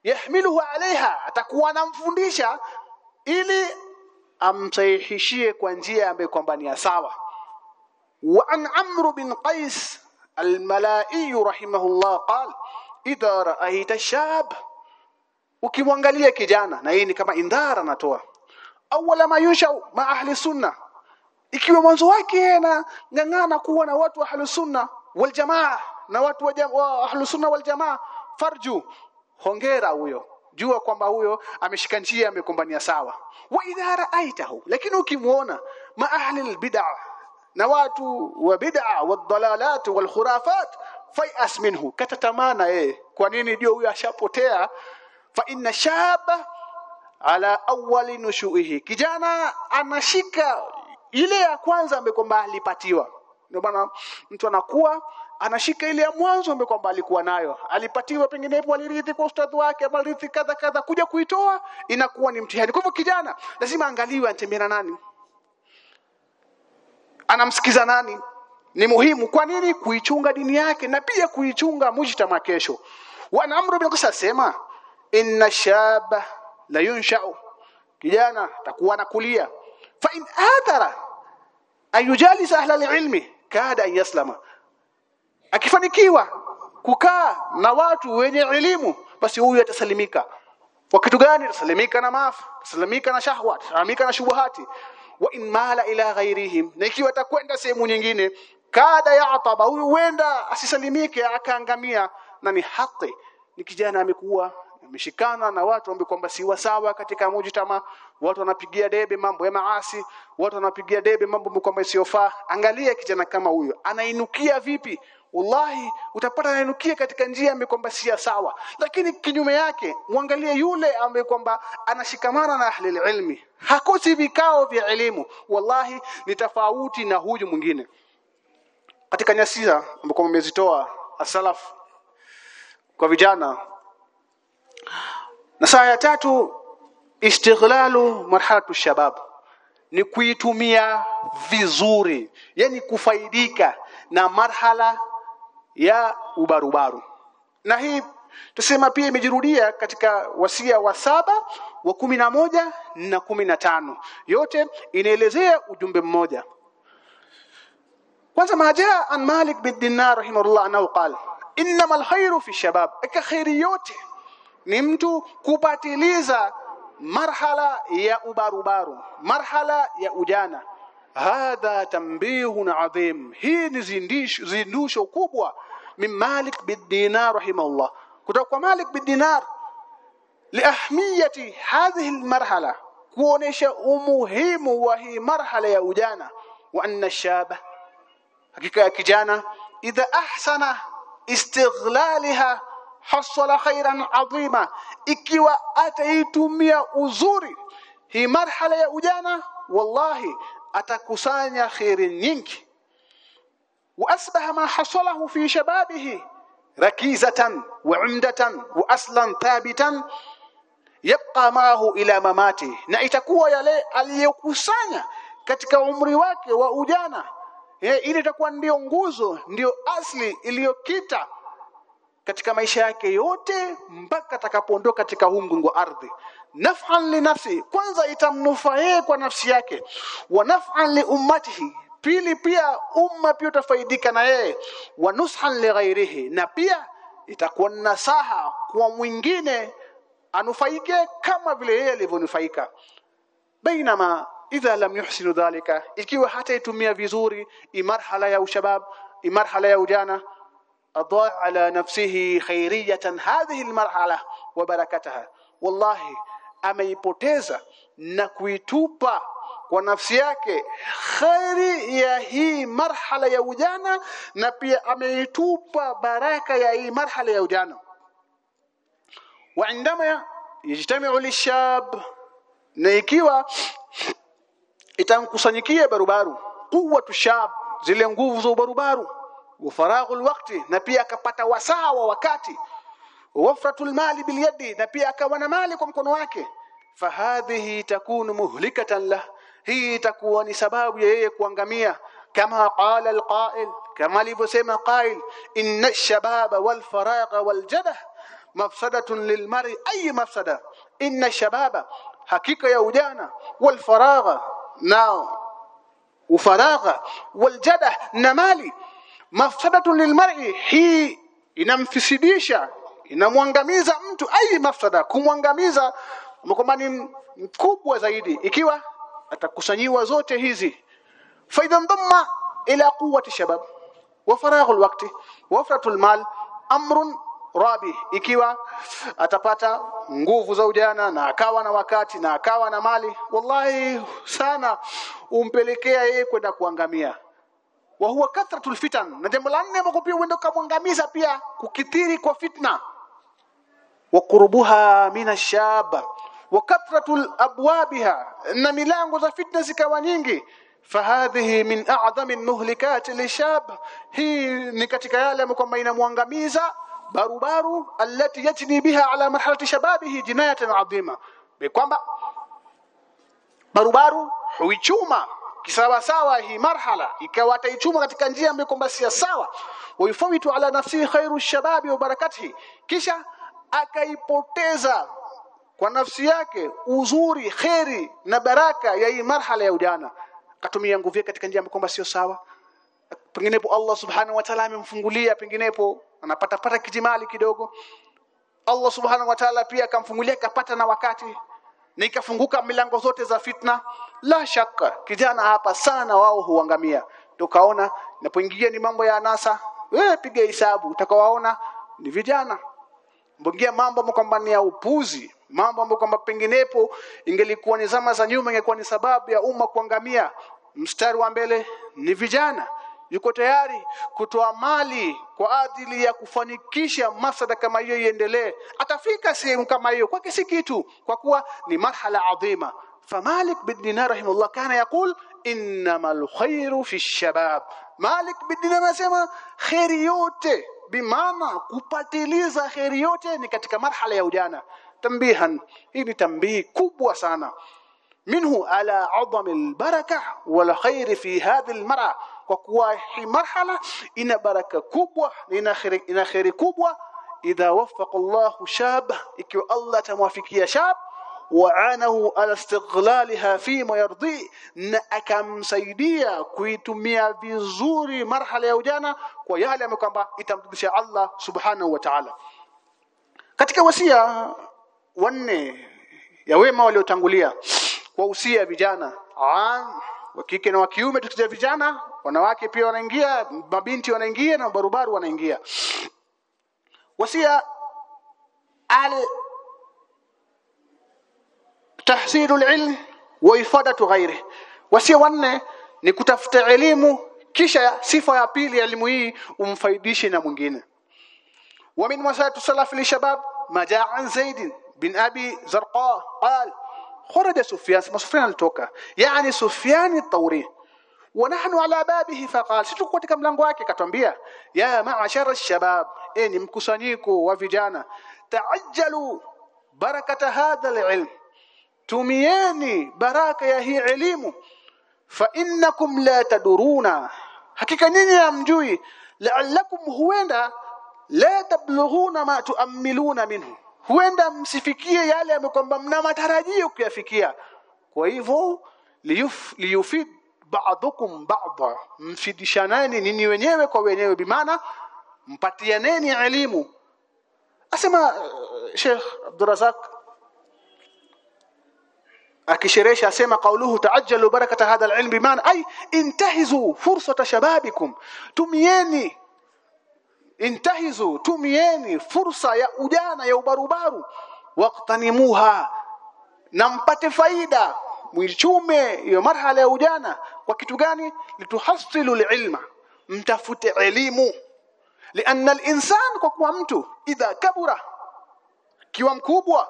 Yahmiluhu alaiha atakuwa anamfundisha ili amsahihishie kwa njia ambayo kwamba ni sawa. Wa an amru bin qais al-malai rahimahullah qal idha ra'aita shab ukimwangalia kijana na hii ni kama indhara natoa awala ma yusha ma ahli sunna ikiwa mwanzo wake na ngangana kuwa na watu wa ahli sunna wal jamaa na watu wa, wa ahli sunna wal jamaa farju hongera huyo. Jua kwamba huyo ameshika njia amekumbania sawa. Wa idha ra'aitahu lakini ukimuona ma ahli albid'ah na watu wa bid'a wadhalalat walkhurafat fayas minhu. Katatamana yeye. Kwa nini ndio huyo ashapotea? Fa inna shaba ala awwali nushuihi. Kijana anashika ile ya kwanza ambayo kwamba alipatiwa. Ndio maana mtu anakuwa anashika ile ya mwanzo ambayo kwamba alikuwa nayo. Alipatiwa pengine hapo alirithi kwa ustadhi wake alirithi kadha kadha kuja kuitoa inakuwa ni mtihani. Kwa hivyo kijana lazima angaliwe anatembea na nani. Anamsikiza nani. Ni muhimu. Kwa nini? Kuichunga dini yake na pia kuichunga mujtama kesho. Wanaamru amru bin qisa sema inna shaba la yunshau. Kijana atakuwa anakulia fa in athara ayujalis ahla alilmi kada an yaslama. Akifanikiwa kukaa na watu wenye elimu basi huyu atasalimika. Kwa kitu gani? Atasalimika na maafa atasalimika na shahwa atasalimika na shubuhati. Wa in mala ila ghairihim na ikiwa atakwenda sehemu nyingine kada yataba huyu wenda asisalimike akaangamia. Na ni haki ni kijana amekuwa ameshikana na watu ambao kwamba si sawa katika mujtama watu wanapigia debe mambo ya maasi watu wanapigia debe mambo kwamba isiyofaa. angalia kijana kama huyo anainukia vipi? Wallahi utapata anainukia katika njia ambayo kwamba si sawa. Lakini kinyume yake muangalie yule ambaye kwamba anashikamana na ahli ilmi. Hakosi vikao vya elimu. Wallahi ni tofauti na huyu mwingine. Katika nyasira ambapo mmezitoa asalaf kwa vijana. Na saa ya tatu istighlalu marhalatu shabab. Ni kuitumia vizuri yani kufaidika na marhala ya ubarubaru. Na hii tusema pia imejirudia katika wasia wa saba wa kumi na moja na kumi na tano. Yote inaelezea ujumbe mmoja. Kwanza majaa an Malik bin Dinar rahimahullah anao qala innamal khairu fi shabab. Aka khairi yote ni mtu kupatiliza marhala ya ubarubaru. Marhala ya ujana. Hadha tambihun adhim. Hii ni zindisho zindusho kubwa. Min Malik bin Dinar kutoka kwa Malik bin liahmiyati hadhihi almarhala kuonesha umuhimu wa hii marhala ya ujana. Wa anna shaba hakika ya kijana. Idha ahsana istighlaliha hasala khairan adhima ikiwa ataitumia uzuri hii marhala ya ujana wallahi atakusanya khairi nyingi وأصبح ما حصله في شبابه ركيزة وعمدة وأصلا ثابتا يبقى معه إلى مماته na itakuwa yale aliyokusanya katika umri wake wa ujana ili itakuwa ndio nguzo ndio asli iliyokita katika maisha yake yote mpaka atakapoondoka katika huu mgongo ardhi. Naf'an li nafsi kwanza itamnufae kwa nafsi yake. Wa naf'an li ummatihi pili pia umma pia utafaidika na yeye. Wa nushan li ghairihi na pia itakuwa nasaha kwa mwingine anufaike kama vile yeye alivyonufaika. Bainama idha lam yuhsinu dhalika ikiwa hataitumia vizuri imarhala ya ushabab imarhala ya ujana adaa ala nafsihi khairiyatan hadhihi almarhala wa barakataha wallahi ameipoteza na kuitupa kwa nafsi yake khairi ya hii marhala ya ujana na pia ameitupa baraka ya hii marhala ya ujana وعندما يجتمع للشاب na ikiwa itamkusanyikia barubaru quwwatu shab zile nguvu za barubaru wa faraghul waqti na pia akapata wasaa wa wakati wafratul mali bilyadi na pia akawa na mali kwa mkono wake fahadhihi takunu muhlikatan lah hii itakuwa ni sababu ya yeye kuangamia kama qala alqa'il kama alivyosema qail inna ash-shababa wal faragha wal jadah mafsadatun lilmari ay mafsada inna shababa hakika ya ujana wal faragha na ufaragha wal jadah na mali mafsadatun lilmari hii inamfisidisha inamwangamiza mtu ai mafsada kumwangamiza kwamba ni mkubwa zaidi ikiwa atakusanyiwa zote hizi. Faidha ndamma ila quwwati shabab wa faragh alwaqti wa fatu almal amrun rabi ikiwa atapata nguvu za ujana na akawa na wakati na akawa na mali wallahi sana umpelekea yeye kwenda kuangamia wa huwa kathratul fitan. Na jambo la nne ambako pia huenda kumwangamiza pia kukithiri kwa fitna. Wa qurbuha minashab wa kathratul abwabiha. Na milango za fitna zikawa nyingi. Fahadhihi min a'dhami muhlikat lishab hii ni katika yale ambayo kwamba inamwangamiza barubaru allati yajni biha ala marhalati shababihi jinayatan adhima. Kwamba barubaru huichuma kisawasawa hii marhala ikawa ataichuma katika njia ambayo kwamba si sawa. Waifawitu ala nafsihi khairu shababi wa barakatihi. Kisha akaipoteza kwa nafsi yake uzuri kheri na baraka ya hii marhala ya ujana. Akatumia nguvu yake katika njia ambayo kwamba sio sawa. Penginepo Allah subhanahu wa ta'ala amemfungulia penginepo anapata pata kijimali kidogo. Allah subhanahu wa ta'ala pia akamfungulia akapata na wakati. Na ikafunguka milango zote za fitna la shaka kijana hapa sana wao huangamia. Tukaona napoingia ni mambo ya anasa wewe piga hesabu utakawaona ni vijana. Mbongia mambo kwamba ni ya upuzi mambo ambayo kwamba penginepo ingelikuwa ni zama za nyuma ingekuwa ni sababu ya umma kuangamia. Mstari wa mbele ni vijana. Yuko tayari kutoa mali kwa ajili ya kufanikisha masada kama hiyo iendelee. Atafika sehemu kama hiyo kwake si kitu kwa kuwa ni marhala adhima فمالك بن دينار رحمه الله كان يقول إنما الخير في الشباب. مالك بن دينار نسمى خير يوتي بمعنى كوباتيليزا خير يوتي نكتك مرحلة يا يوجانا تنبيها يعني هي بتنبيه كبوة سانا منه على عظم البركة والخير في هذه المرأة. وكوا في مرحلة إن بركة كبوة إن خير, إن خير كبوة إذا وفق الله شاب إكو الله تموافق يا شاب. Waanahu ala istighlaliha fima yardi na akamsaidia kuitumia vizuri marhala ya ujana kwa yale ambayo kwamba itamrudisha Allah subhanahu wa ta'ala. Katika wasia wanne ya wema waliotangulia kwa usia vijana wa kike na wa kiume tukija vijana wanawake pia wanaingia mabinti wanaingia na barubaru wanaingia. Wasia al tahsilul ilm wa ifadatu ghairi wasia wanne ni kutafuta elimu kisha sifa ya pili ya elimu hii umfaidishe na mwingine. Wa min wasatu salaf li maja'an zaid bin abi zarqa qal kharaja sufyan sufyan alitoka. Yani sufyan at-tawri wa nahnu ala babihi faqal situko katika mlango wake katwambia ya ma'ashara shabab e ni mkusanyiko wa vijana ta'ajjalu barakata hadha al-ilm tumieni baraka ya hii elimu. Fa innakum la taduruna. Hakika nyinyi hamjui. La'allakum huenda la tablughuna ma tuamiluna minhu. Huenda msifikie yale ambayo kwamba mna matarajio kuyafikia. Kwa hivyo liyuf, liyufid ba'dukum ba'dha. Mfidishanani nini wenyewe kwa wenyewe. Bimaana mpatianeni elimu. Asema uh, Sheikh Abdurazak akisheresha asema qauluhu taajjalu barakata hadha alilm bimaana ay intahizu fursata shababikum tumieni intahizu tumieni fursa ya ujana ya ubarubaru waqtanimuha na mpate faida mwichume hiyo marhala ya ujana. Kwa kitu gani? Lituhasilu ilma mtafute elimu. Lianna al-insan kwa kuwa mtu idha kabura kiwa mkubwa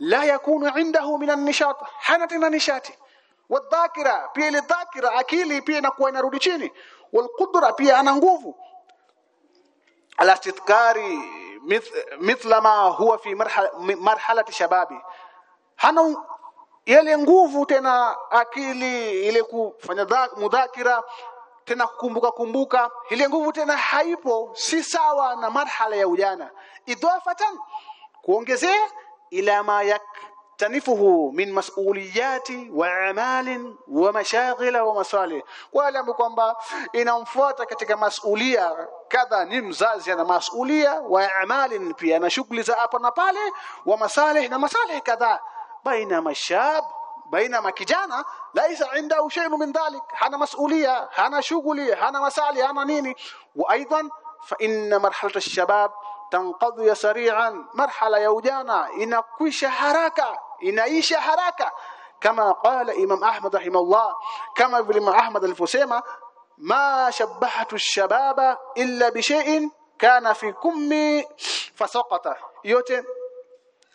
la yakunu indahu min an-nishat hana tena nishati wadhakira pia ile dhakira akili pia inakuwa inarudi chini. walqudra pia ana nguvu. ala istidkari mithla ma huwa fi marhalati shababi hana yale nguvu tena akili ile kufanya mudhakira tena kukumbuka kumbuka. ile nguvu tena haipo si sawa na marhala ya ujana. idhafatan kuongezea ila ma yaktanifuhu min mas'uliyati wa amalin wa mashaghil wa masalih wale kwamba inamfuata katika masulia kadha ni mzazi ana masulia wa amalin pia na shughuli za hapa na pale wa masalih na masalih kadha baina mashab baina kijana laisa indahu shay'un min dhalik hana mas'uliyya hana shughuli hana masali hana nini wa aidan fa inna ash-shabab sari'an marhala ya ujana inakwisha haraka inaisha haraka. Kama qala imam ahmad rahimahullah kama vile imam ahmad alivyosema ma shabbahatu ash-shababa illa bi shay'in kana fi kummi fasaqata. Yote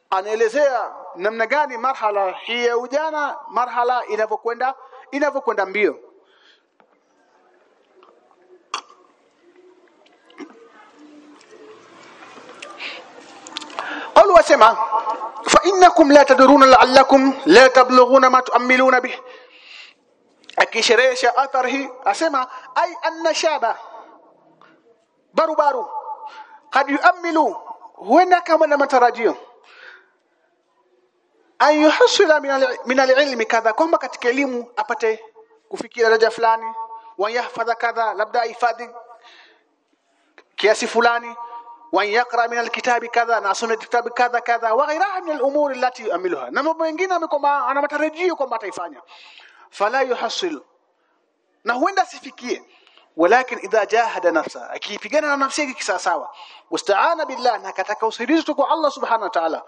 anaelezea namna gani marhala hii ya ujana marhala inavyokwenda inavyokwenda mbio وسمع فإنكم لا تدرون لعلكم لا تبلغون ما تؤملون به akisherehesha athar hii asema shaba baru baru kad yuamilu huenda kama na matarajio an yuhsila min alilmi kadha kwamba katika elimu apate kufikia daraja fulani wa yahfadha kadha labda hifadhi kiasi fulani wa yaqra min alkitabi kadha na asome kitabu kadha kadha wa ghayraha min alumur allati yuamiluha na mambo mengine amekwamba ana matarajio kwamba ataifanya fala yuhasil na huenda asifikie walakin idha jahada nafsa akipigana na nafsi yake kisawasawa wastaana billah na kataka usaidizi kwa Allah subhanahu wa ta'ala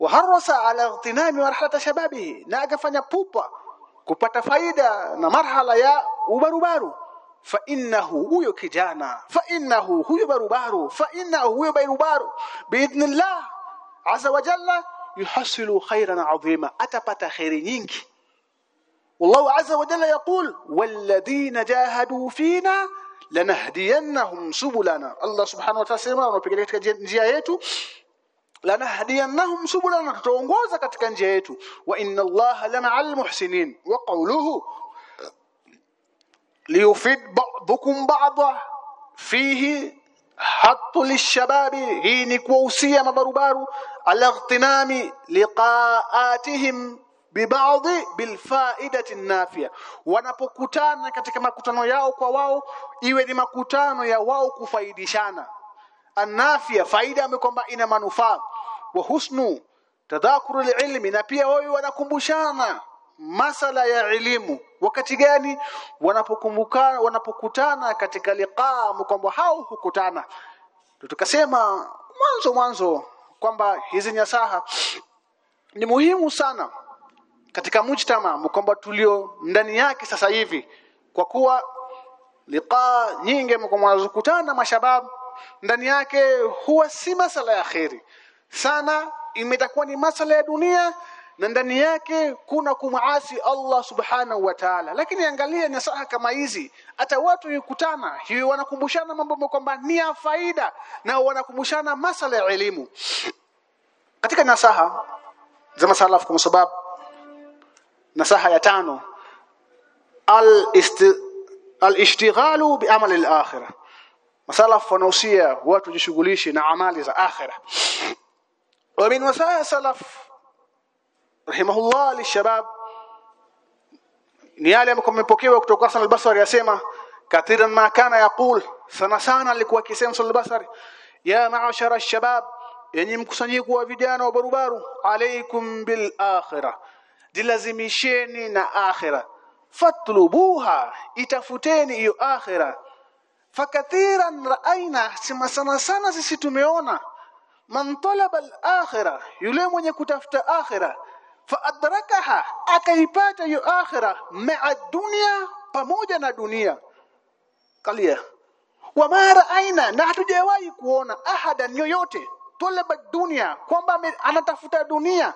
waharasa ala igtinami marhalata shababihi na akafanya pupa kupata faida na marhala ya ubarubaru فإنه هو كجانا فإنه هو بروبارو فإنه هو بروبارو بإذن الله عز وجل يحصل خيرا عظيما. أتبت خير ينك والله عز وجل يقول والذين جاهدوا فينا لنهدينهم سبلنا. الله سبحانه وتعالى سيما ونبقى لنهدينهم سبلنا. تتوانغوزا katika وإن الله لمع المحسنين. وقوله liyufid ba'dukum ba'dha fihi hattu lishababi hii ni kuwahusia mabarubaru alaghtinami liqaatihim bibadhi bilfaidati nafia wanapokutana katika makutano yao kwa wao iwe ni makutano ya wao kufaidishana. Anafia faida kwamba ina manufaa. Wa husnu tadhakuru ilmi na pia wao wanakumbushana masala ya elimu. Wakati gani wanapokumbukana wanapokutana katika liqaa kwamba hao hukutana. Tukasema mwanzo mwanzo kwamba hizi nyasaha ni muhimu sana katika mujtama kwamba tulio ndani yake sasa hivi kwa kuwa liqaa nyingi mnazokutana mashabab ndani yake huwa si masala ya kheri. Sana imetakuwa ni masala ya dunia na ndani yake kuna kumuasi Allah subhanahu wa ta'ala. Lakini angalia nasaha kama hizi. Hata watu yukutana hiyo wanakumbushana mambo kwamba ni ya faida na wanakumbushana masala ya elimu. Katika nasaha za masala kwa sababu nasaha ya tano al al-ishtighalu bi amali al-akhirah masalaf wanahusia watu jishughulishe na amali za akhirah. Wa min wasaa salaf rahimahullah lishabab ni yale ambayo tumepokewa kutoka Hasan al-Basri yasema kathiran ma kana yaqul. Sana sana alikuwa akisema Hasan al-Basri ya ma'ashara ash-shabab yenye mkusanyiko wa vijana wa barubaru alaikum bil akhirah jilazimisheni na akhira. Fatlubuha itafuteni hiyo akhira. Fakathiran raaina sima sana sana sisi tumeona. Man talaba al-akhirah yule mwenye kutafuta akhira fa adrakaha akaipata hiyo akhira ma'a dunya pamoja na dunia. Kalia. wa mara aina na hatujawahi kuona ahadan yoyote talaba dunia kwamba anatafuta dunia.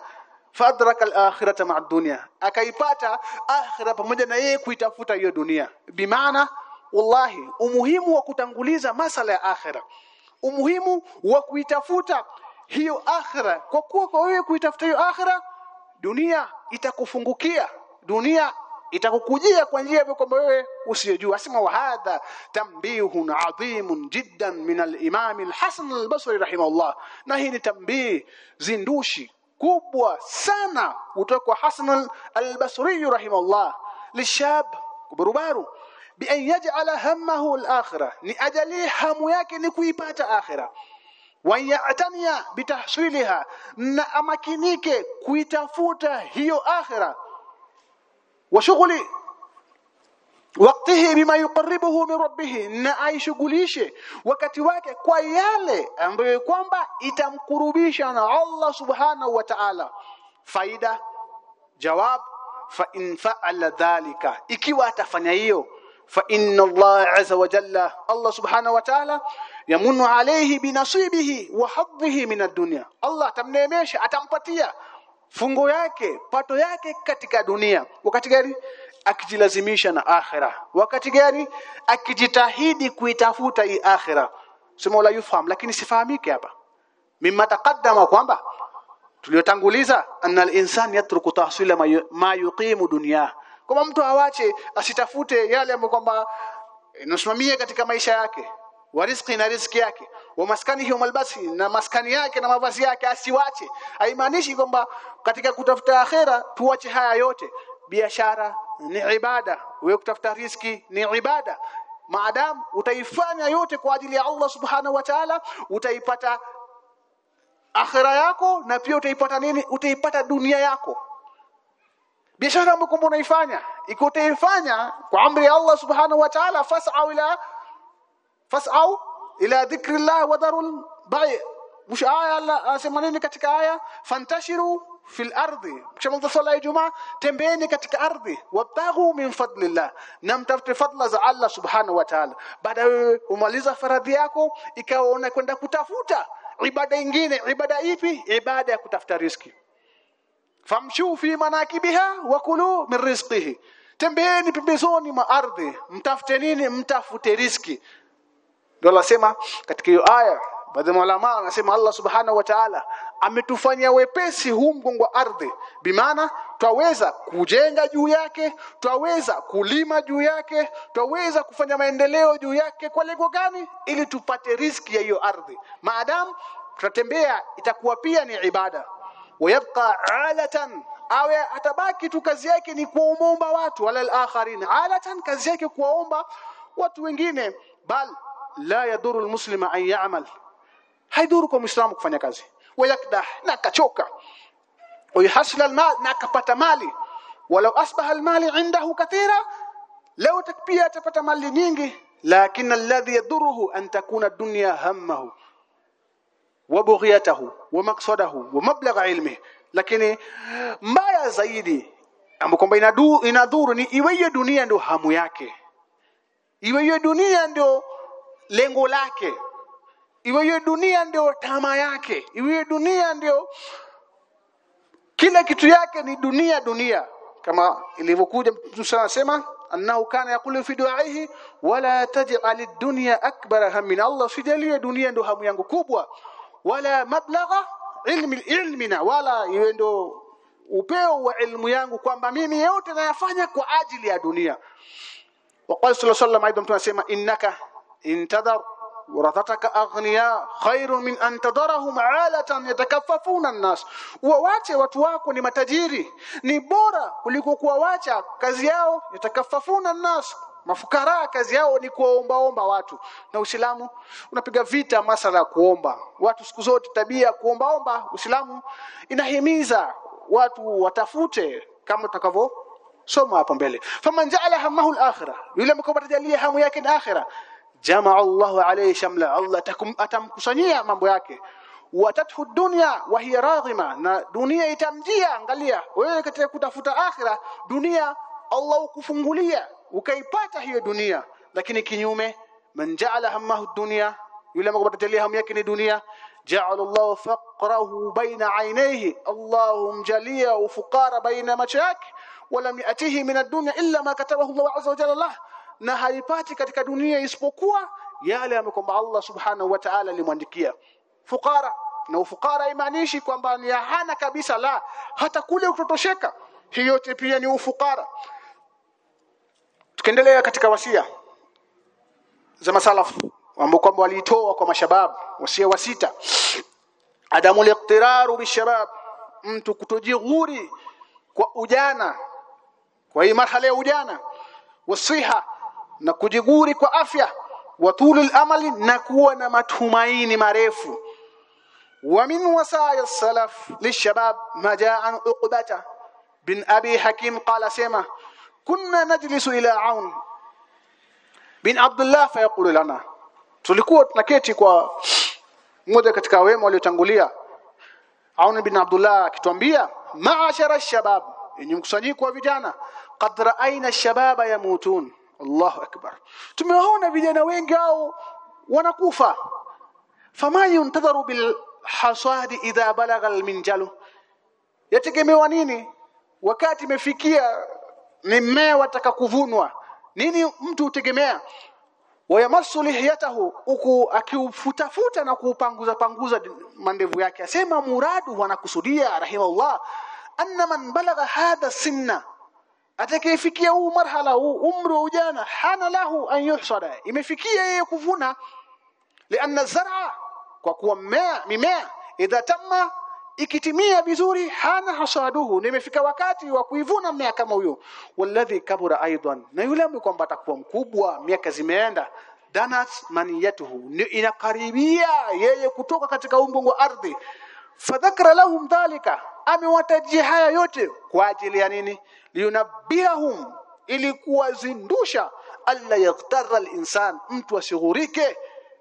fadraka al-akhirata ma'a dunia akaipata akhira pamoja na yeye kuitafuta hiyo dunia. bimaana wallahi umuhimu wa kutanguliza masala ya akhira. umuhimu wa kuitafuta hiyo akhira. kwa kuwa kwa wewe kuitafuta hiyo akhira dunia itakufungukia. Dunia itakukujia kwa njia kwamba wewe usiyojua asema wa hadha tambihun adhimun jiddan min al-imam al-hasan al-basri rahimahullah. Na hii ni tambih zindushi kubwa sana kutoka kwa Hasan al-Basri rahimahullah. Lishab kubarubaru. Bi an yaj'ala hammahu al-akhirah. Ni ajali hamu yake ni kuipata akhirah wa ya'taniya bitahsiliha na amakinike kuitafuta hiyo akhira. Wa shughuli waktihi bima yuqarribuhu min rabbih na aishughulishe wakati wake kwa yale ambayo kwamba itamkurubisha na Allah subhanahu wa ta'ala. Faida jawab fa in fa'ala dhalika. Ikiwa atafanya hiyo fa inna Allah azza wa jalla Allah subhanahu wa ta'ala yamunu alayhi binasibihi wa hadhihi min ad-dunya. Allah atamneemesha atampatia fungo yake pato yake katika dunia. Wakati gani? Akijilazimisha na akhira wakati gani? Akijitahidi kuitafuta hii akhira sema la yufahamu lakini sifahamike hapa. Mimma taqaddama kwamba tuliyotanguliza anna al-insan yatruku tahsila ma yuqimu dunya. Kama mtu awache asitafute yale ambayo kwamba inasimamia katika maisha yake wa riziki na riziki yake. Wa maskanihi wa malbasi na maskani yake na mavazi yake asiwache. Haimaanishi kwamba katika kutafuta akhera tuache haya yote. Biashara ni ibada. Wewe kutafuta riski ni ibada. Maadamu utaifanya yote kwa ajili ya Allah subhanahu wa ta'ala utaipata akhira yako na pia utaipata nini? Utaipata dunia yako. Biashara ambayo unaifanya iko utaifanya kwa amri ya Allah subhanahu wa ta'ala fas'a ila fas'au ila dhikrillah wa darul bai' msh aya asema nini katika aya? Fantashiru fil ardi. Kisha swala ya Ijumaa tembeeni katika ardhi. Wabtaghu min fadlillah. Na fadla za Allah subhanahu wa ta'ala. Baada umaliza faradhi yako ikawa unakwenda kutafuta ibada ingine. Ibada ipi? Ibada ya kutafuta riski famshu fi manakibiha wa kulu min rizqihi. Tembeeni pembezoni mwa ardhi. Mtafute nini? Mtafute riski ndio anasema katika hiyo aya baadhi ya ulama wanasema Allah subhanahu wa ta'ala ametufanyia wepesi huu mgongo wa ardhi. Bimaana twaweza kujenga juu yake twaweza kulima juu yake twaweza kufanya maendeleo juu yake kwa lengo gani? Ili tupate riski ya hiyo ardhi. Maadamu tutatembea itakuwa pia ni ibada. Wayabqa alatan awe atabaki tu kazi yake ni kuomba watu. Wala al-akharin alatan kazi yake kuwaomba watu wengine. Bal la yaduru almuslima an ya'mal. Haidhuru kwa muislamu kufanya kazi. Wayakdah na akachoka. Wayhasila almal na akapata mali. Walau asbaha almali indahu kathira leo pia atapata mali nyingi. Lakini alladhi yaduruhu an takuna dunya hammahu wa bughyatahu wa maqsadahu wa mablagha ilmihi lakini mbaya zaidi ambapo inadhuru ni iwe dunia ndio hamu yake. Iwe dunia ndio lengo lake, iwe hiyo dunia ndio tamaa yake, iwe hiyo dunia ndio kila kitu yake ni dunia dunia, kama ilivyokuja Mtume anasema annahu kana yaqulu fi du'aihi wala taj'al ad-dunya akbara hammin Allah, sijalie dunia ndio hamu yangu kubwa, wala mablagha ilmi ilmina, wala iwe ndio upeo wa elimu yangu kwamba mimi yote nayafanya kwa ajili ya dunia. Waqala sallallahu alayhi wasallam aidan tunasema innaka intadhar warathataka aghnia khairu min an tadarahum alatan yatakaffafuna an-nas. Wawache watu wako ni matajiri ni bora kuliko kuwawacha kazi yao yatakaffafuna an-nas. Mafukara kazi yao ni kuombaomba watu. Na Uislamu unapiga vita masala ya kuomba. Watu siku zote tabia kuombaomba Uislamu inahimiza watu watafute kama tutakavyo soma hapo mbele. Faman ja'ala hammahu al-akhirah yule mkobajalia hamu yake ni akhirah jamaa Allahu alayhi shamla. Allah atamkusanyia mambo yake. Watathu dunya wa hiya raghima na dunia itamjia angalia. Wewe katika kutafuta akhira dunia Allah ukufungulia ukaipata hiyo dunia. Lakini kinyume man ja'ala hammahu dunya yule ambaye hamu yake ni dunia ja'ala Allah faqrahu baina aynayhi. Allah mjalia ufukara baina macho yake. Wala mi'atihi min ad-dunya illa ma katabahu Allah azza wa jalla na haipati katika dunia isipokuwa yale ambayo kwamba Allah subhanahu wa ta'ala alimwandikia. Fukara na ufukara imaanishi kwamba ni hana kabisa la hata kule kutotosheka. Hiyo yote pia ni ufukara tukiendelea katika wasia za masalafu ambao kwamba waliitoa kwa mashababu wasia wa sita. Adamu liqtiraru bishabab mtu kutojighuri kwa ujana kwa hii marhala ya ujana. Wasiha na kujiguri kwa afya watulul amali na kuwa na matumaini marefu. Wa min wasaya salaf lishabab majaan uqbata bin abi hakim qala sema kunna najlisu ila aun. Bin abdullah fayaqulu lana tulikuwa tunaketi kwa mmoja katika wema waliotangulia. Aun bin abdullah akituambia maashara shabab yenye mkusanyiko wa vijana qad ra'ayna shababa yamutun Allahu akbar. Tumewaona vijana wengi hao wanakufa. Fama yuntadharu bil hasadi idha balagha al minjalu. Yategemewa nini? Wakati imefikia ni mmea wataka kuvunwa. Nini mtu utegemea wayamassu lihiyatahu uku akiufutafuta na kuupanguza panguza mandevu yake. Asema muradu wanakusudia rahimahullah anna man balagha hadha sinna atakayefikia huu marhala huu umri wa ujana hana lahu an yuhsada. Imefikia yeye kuvuna. Lianna zar'a kwa kuwa mmea mimea idha tamma ikitimia vizuri hana hasaduhu nimefika wakati wa kuivuna mmea kama huyo. Walladhi kabura aidan na yule ambaye kwamba atakuwa mkubwa miaka zimeenda. Danat maniyatuhu. Inakaribia yeye kutoka katika umbo wa ardhi fadhakara lahum dhalika amewatajia haya yote kwa ajili ya nini? Liyunabihahum ili kuwazindusha. Alla yaghtarra al-insan mtu asighurike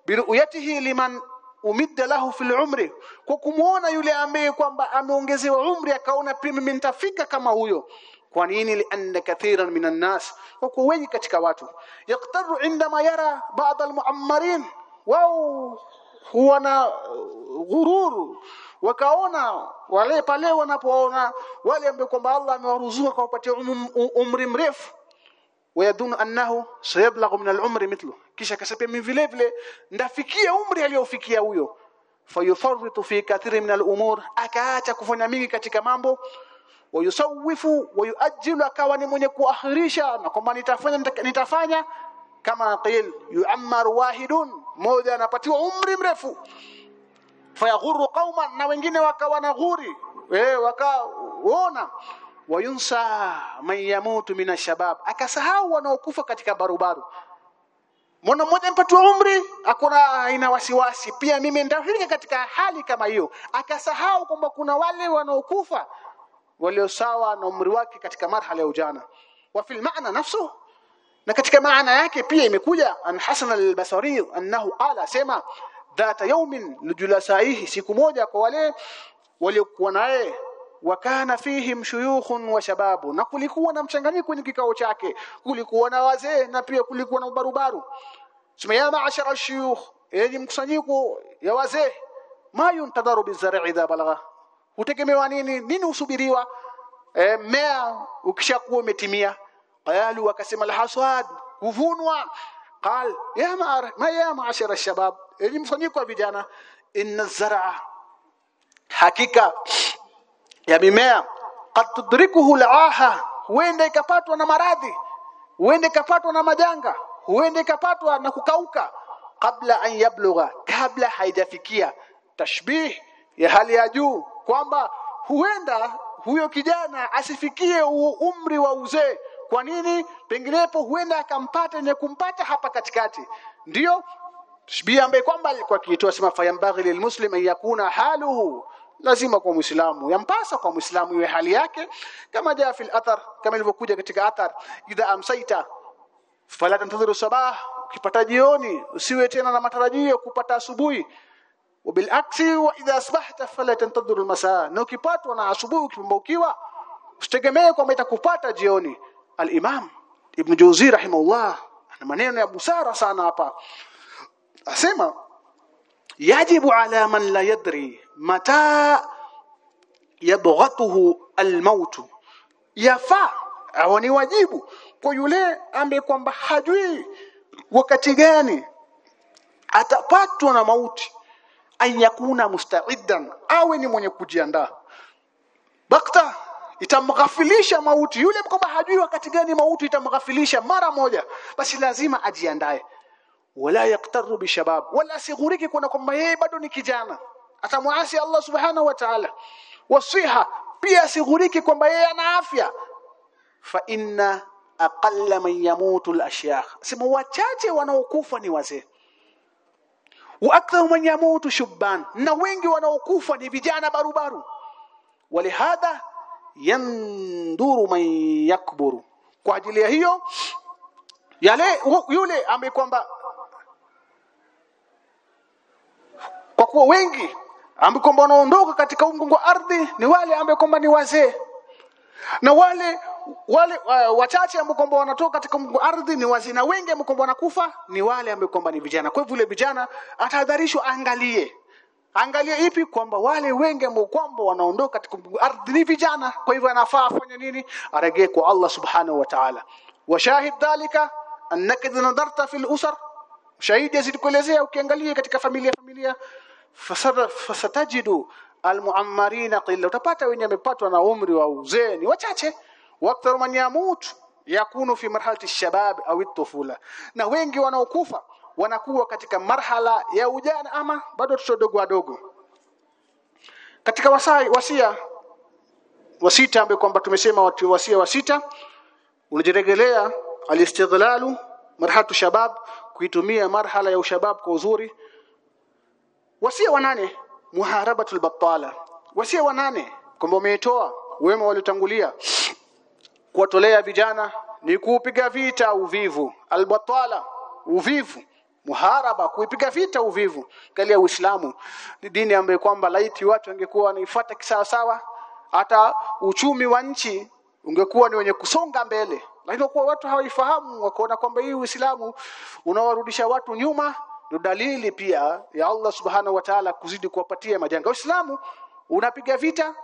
biruyatihi liman umidda lahu fil umri kwa kumuona yule ambaye kwamba ameongezewa umri akaona pia mimi nitafika kama huyo. Kwa nini? Lianna kathiran minan nas kwa wengi katika watu. Yaktaru indama yara baadhi almuammarin wao huwa na ghururu. Wakaona wale pale wanapoona wale ambao kwamba Allah amewaruzuka kwa kupatia umri mrefu wayadhun annahu sayablaghu min al-umri mithlu. Kisha kasapia mimi vile vile ndafikia umri aliyofikia huyo. Fayufarritu fi kathiri min al-umur akaacha kufanya mingi katika mambo. Wayusawifu wayuajjilu akawa ni mwenye kuahirisha na kwamba nitafanya nitafanya kama qil yuammar wahidun mmoja anapatiwa umri mrefu. Fayaghuru qauman na wengine wakawa na ghuri. Eh wakaona. Wayunsa man yamutu min shabab akasahau wanaokufa katika barubaru. Mwana mmoja mpatiwa umri? Akona aina wasiwasi. Pia mimi ndafika katika hali kama hiyo. Akasahau kwamba kuna wale wanaokufa. Walio sawa na umri wake katika marhala ya ujana. Wa fil maana nafsu na katika maana yake pia imekuja an Hasan al-Basri annahu qala sema dhata yawmin lijulasaihi siku moja kwa wale waliokuwa naye wakana fihim shuyukhun wa shababu. Na kulikuwa na mchanganyiko kwenye kikao chake kulikuwa na wazee na pia kulikuwa na barubaru sema ya ma'ashara ash-shuyukh yani mkusanyiko ya wazee ma yuntadharu bizar'i idha balagha? Hutegemewa nini? Nini usubiriwa e, mmea ukishakuwa umetimia qalu wakasema alhasad kuvunwa. Qal ya ma ma ya ma'ashara ash-shabab elimfanyiko vijana. Inna zaraa hakika ya mimea qad tudrikuhu al-aha huenda ikapatwa na maradhi huenda ikapatwa na majanga huenda ikapatwa na kukauka. Kabla an yablugha kabla haijafikia tashbih ya hali ya juu kwamba huenda huyo kijana asifikie umri wa uzee kwa nini? Penginepo huenda akampata ni kumpata hapa katikati. Ndio Shibia ambaye kwamba alikuwa akiitoa sema fayambaghi lilmuslim an yakuna haluhu. Lazima kwa muislamu yampasa kwa muislamu iwe hali yake kama jaa fil athar kama ilivyokuja katika athar. Idha amsaita fala tantadhiru sabah ukipata jioni usiwe tena na matarajio kupata asubuhi. Wabilaksi wa idha asbahta fala tantadhiru almasaa na ukipatwa na asubuhi ukipambaukiwa usitegemee kwamba itakupata jioni al-imam ibn jawzi rahimahullah ana maneno ya busara sana hapa. Asema yajibu ala man la yadri mata yabghatuhu almaut yafa au ni wajibu kwa yule ambaye kwamba hajui wakati gani atapatwa na mauti ayakuna mustaidan awe ni mwenye kujiandaa. Bakta itamghafilisha mauti. Yule kwamba hajui wakati gani mauti itamghafilisha mara moja. Basi lazima ajiandae. Wala yaktaru bishabab wala sighuriki kuna kwamba yeye bado ni kijana. Atamuasi Allah subhanahu wa ta'ala. Wasiha pia sigurike kwamba yeye ana afya. Fa inna aqalla man yamutu al-ashyakh sema wachache wanaokufa ni wazee. Wa aktharu man yamutu shubban. Na wengi wanaokufa ni vijana barubaru. Walihadha yanduru man yakburu. Kwa ajili ya hiyo yale yule amekwamba kwamba kwa kuwa wengi kwamba wanaondoka katika ungo ardhi ni wale ambao kwamba ni wazee. Na wale wale uh, wachache ambao kwamba wanatoka katika ungo ardhi ni wazee. Na wengi ambao kwamba wanakufa ni wale ambao kwamba ni vijana. Kwa hivyo yule vijana atahadharishwa angalie angalia ipi kwamba wale wengi ambao kwamba wanaondoka katika ardhi ni vijana kwa hivyo anafaa afanye nini? Arejee kwa Allah subhanahu wa ta'ala. Washahid dhalika annaka nadarta fil usar shahidi azikuelezea ukiangalia katika familia familia fasatajidu almuammarina qilla. Utapata wenye wamepatwa na umri wa uzee ni wachache. Wakthar man yamut yakunu fi marhalati shabab au tufula na wengi wanaokufa wanakuwa katika marhala ya ujana ama bado watoto wadogo wadogo. Katika wasai wasia wasita ambaye kwamba tumesema watu wasia wasita unajiregelea alistidlalu marhatu shabab kuitumia marhala ya ushabab kwa uzuri. Wasia wanane muharabatul battala. Wasia wanane kwamba umeitoa wema waliotangulia. Kuwatolea vijana ni kuupiga vita uvivu. Albatala uvivu muharaba kuipiga vita uvivu. Kali ya Uislamu ni dini ambayo kwamba laiti watu wangekuwa wanaifuata kisawasawa hata uchumi wa nchi ungekuwa ni wenye kusonga mbele. Lakini kwa watu hawaifahamu wakaona kwamba hii Uislamu unawarudisha watu nyuma ndio dalili pia ya Allah subhanahu wa ta'ala kuzidi kuwapatia majanga. Uislamu unapiga vita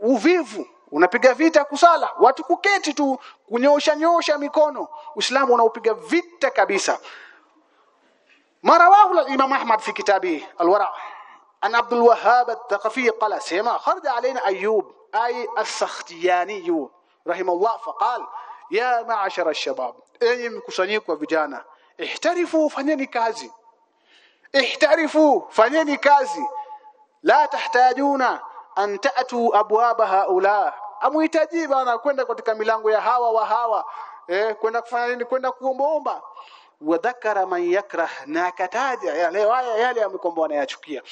uvivu unapiga vita kusala. Watu kuketi tu kunyosha nyosha mikono. Uislamu unaupiga vita kabisa ما رواه الإمام أحمد في كتابه الورع عن عبد الوهاب الثقفي قال سيما خرج علينا أيوب أي السختياني رحمه الله فقال يا معشر الشباب أي مكسانيك وفجانا احترفوا فنيني كازي احترفوا فنيني كازي لا تحتاجون أن تأتوا أبواب هؤلاء amuhitaji bana kwenda katika milango ya hawa wa hawa eh kwenda kufanya nini kwenda kuombaomba wadhakara man yakrah na akataja yale waya yale amekomba wanayachukia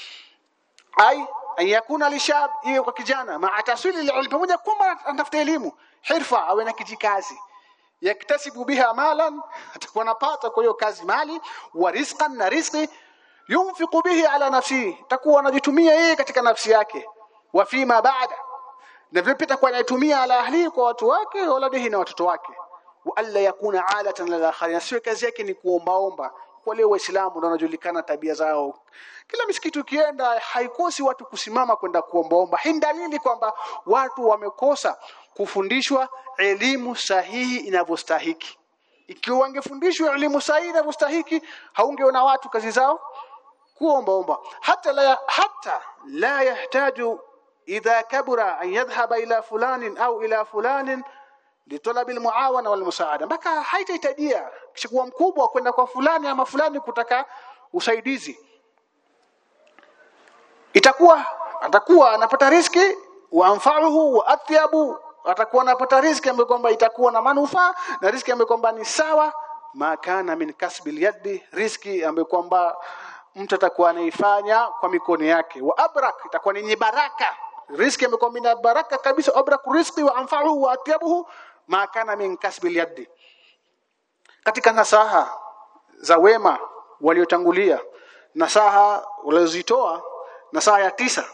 ai an yakuna lishab iwe kwa kijana ma taswili ilm pamoja kwamba anatafuta elimu hirfa awe na kijikazi yaktasibu biha malan atakuwa anapata kwa hiyo kazi mali wa rizqan na rizqi yunfiqu bihi ala nafsi takuwa anajitumia yeye katika nafsi yake wa fima baada na vile kwa anaitumia ala ahli kwa watu wake waladihi na watoto wake wa alla yakuna alatan lil akharin. Sio kazi yake ni kuombaomba. Kwa leo waislamu ndio wanajulikana tabia zao. Kila misikiti ukienda haikosi watu kusimama kwenda kuombaomba. Hii dalili kwamba watu wamekosa kufundishwa elimu sahihi inavyostahiki. Ikiwa wangefundishwa elimu sahihi inavyostahiki haungeona watu kazi zao kuombaomba. Hata la hata la yahtaju idha kabura an yadhhaba ila fulanin au ila fulanin litalabi wal musaada. Mpaka haitahitajia kishakuwa mkubwa kwenda kwa fulani ama fulani kutaka usaidizi. Itakuwa atakuwa anapata riski wa anfa'uhu wa athyabu atakuwa anapata riski ambayo kwamba itakuwa na manufaa na riski ambayo kwamba ni sawa. Makana min kasbil yadi riski ambayo kwamba mtu atakuwa anaifanya kwa mikono yake. Wa abrak itakuwa ni baraka. Riski ambayo kwamba ni baraka kabisa abrak riski wa anfa'uhu wa atyabuhu ma kana min kasbil yadi katika nasaha za wema waliotangulia nasaha walizitoa nasaha ya tisa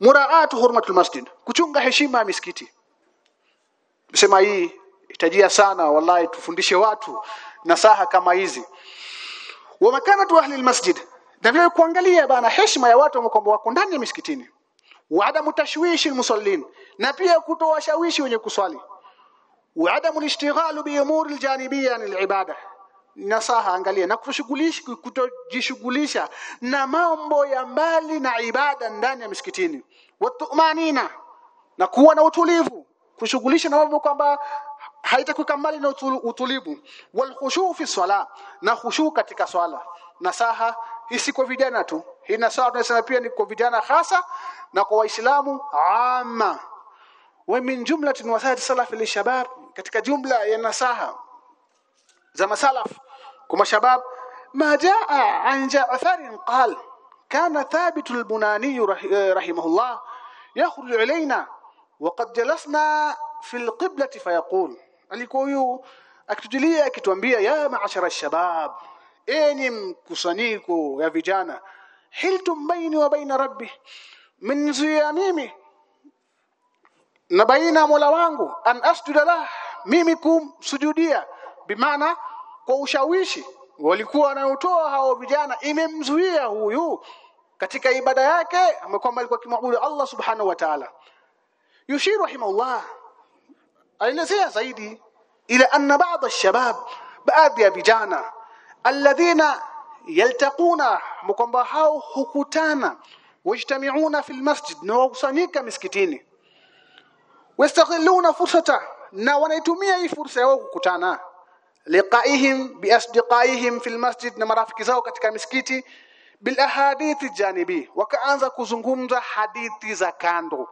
muraatu hurmatul masjid kuchunga heshima ya misikiti. Sema hii itajia sana wallahi tufundishe watu nasaha kama hizi. Wa makanatu ahli almasjid na vile kuangalia bana heshima ya watu ambao wako ndani ya misikitini. Wa adamu tashwishi na pia kutowashawishi wenye kuswali wa الاشتغال بامور الجانبيه عن العباده نصاها angalia na kutojishughulisha na mambo ya mbali na ibada ndani ya misikitini. Watumanina na kuwa na utulivu. Kushughulisha na mambo kwamba haitakuwa mbali na utulivu. Wal khushu fi swala na khushu katika swala. Nasaha hisi kwa vijana tu. Hii nasaha tunasema pia ni kwa vijana hasa na kwa waislamu amma wa min jumlatin wasait salaf lishabab katika jumla ya nasaha za masalaf kwa mashabab ما جاء عن جعفر قال كان ثابت البناني رحمه الله يخرج إلينا وقد جلسنا في القبلة فيقول alikuwa huyu akitujulia akituambia ya maashara shabab enyi mkusanyiko ya vijana hiltum baini wa baina rabbi mmenzuia mimi na baina mola wangu an asjuda lah mimi kumsujudia. Bimaana kwa ushawishi walikuwa wanaotoa hao vijana imemzuia huyu katika ibada yake kwamba alikuwa kimwabudu Allah subhanahu wa ta'ala. Yushiru rahimahullah aelezea zaidi ila anna ba'd ash-shabab baadhi ya vijana alladhina yaltaquna kwamba hao hukutana wajtamiuna fil masjid na wakusanyika miskitini wastaghilluna fursata na wanaitumia hii fursa yao kukutana. Liqaihim biasdiqaihim fil masjid na marafiki zao katika misikiti. Bil ahadithi janibi wakaanza kuzungumza hadithi za kando.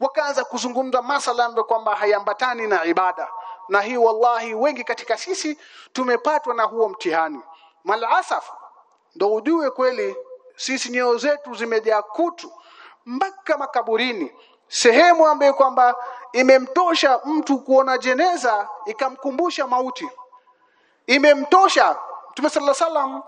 Wakaanza kuzungumza masala ambayo kwamba hayambatani na ibada. Na hii wallahi wengi katika sisi tumepatwa na huo mtihani. Malasaf ndo ujue kweli sisi nyoyo zetu zimejaa kutu. Mpaka makaburini sehemu ambayo kwamba imemtosha mtu kuona jeneza ikamkumbusha mauti. Imemtosha Mtume alaihi wasallam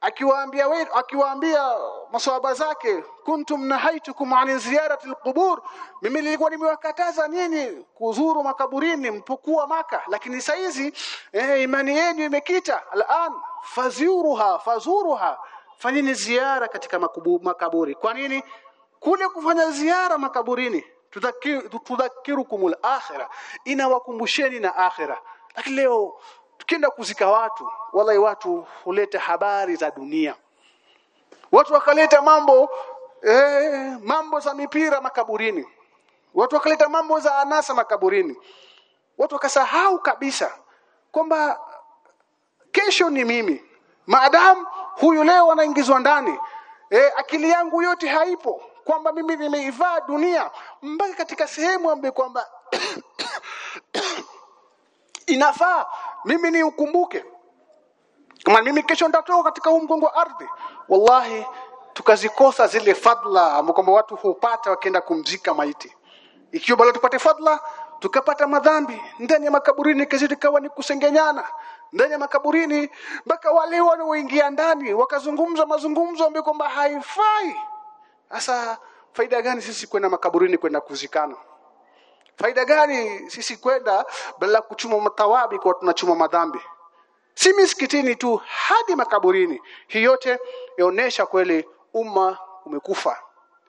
akiwaambia akiwaambia maswahaba zake kuntum nahaitukum an ziyarati alqubur. Mimi nilikuwa nimewakataza nini? Kuzuru makaburini mpokuwa maka. Lakini saizi eh, imani yenu imekita. Alan fazuruha fazuruha. Fanyeni ziara katika makaburi. Kwa nini kule kufanya ziara makaburini tudhakirukumul akhira. Inawakumbusheni na akhira. Lakini leo tukienda kuzika watu wallahi watu huleta habari za dunia. Watu wakaleta mambo eh, mambo za mipira makaburini. Watu wakaleta mambo za anasa makaburini. Watu wakasahau kabisa kwamba kesho ni mimi. Maadamu huyu leo anaingizwa ndani. Eh, akili yangu yote haipo kwamba mimi nimeivaa dunia mpaka katika sehemu ambayo kwamba inafaa mimi ni ukumbuke kama mimi kesho nitatoka katika huu mgongo wa ardhi wallahi tukazikosa zile fadla ambapo kwamba watu hupata wakienda kumzika maiti. Ikiwa bado tupate fadla tukapata madhambi ndani ya makaburini kazidi kawa ni kusengenyana ndani ya makaburini mpaka wale wanaoingia ndani wakazungumza mazungumzo ambayo kwamba haifai sasa faida gani sisi kwenda makaburini kwenda kuzikana? Faida gani sisi kwenda bila kuchuma matawabi kwa tunachuma madhambi? Si misikitini tu hadi makaburini. Hii yote yaonesha kweli umma umekufa.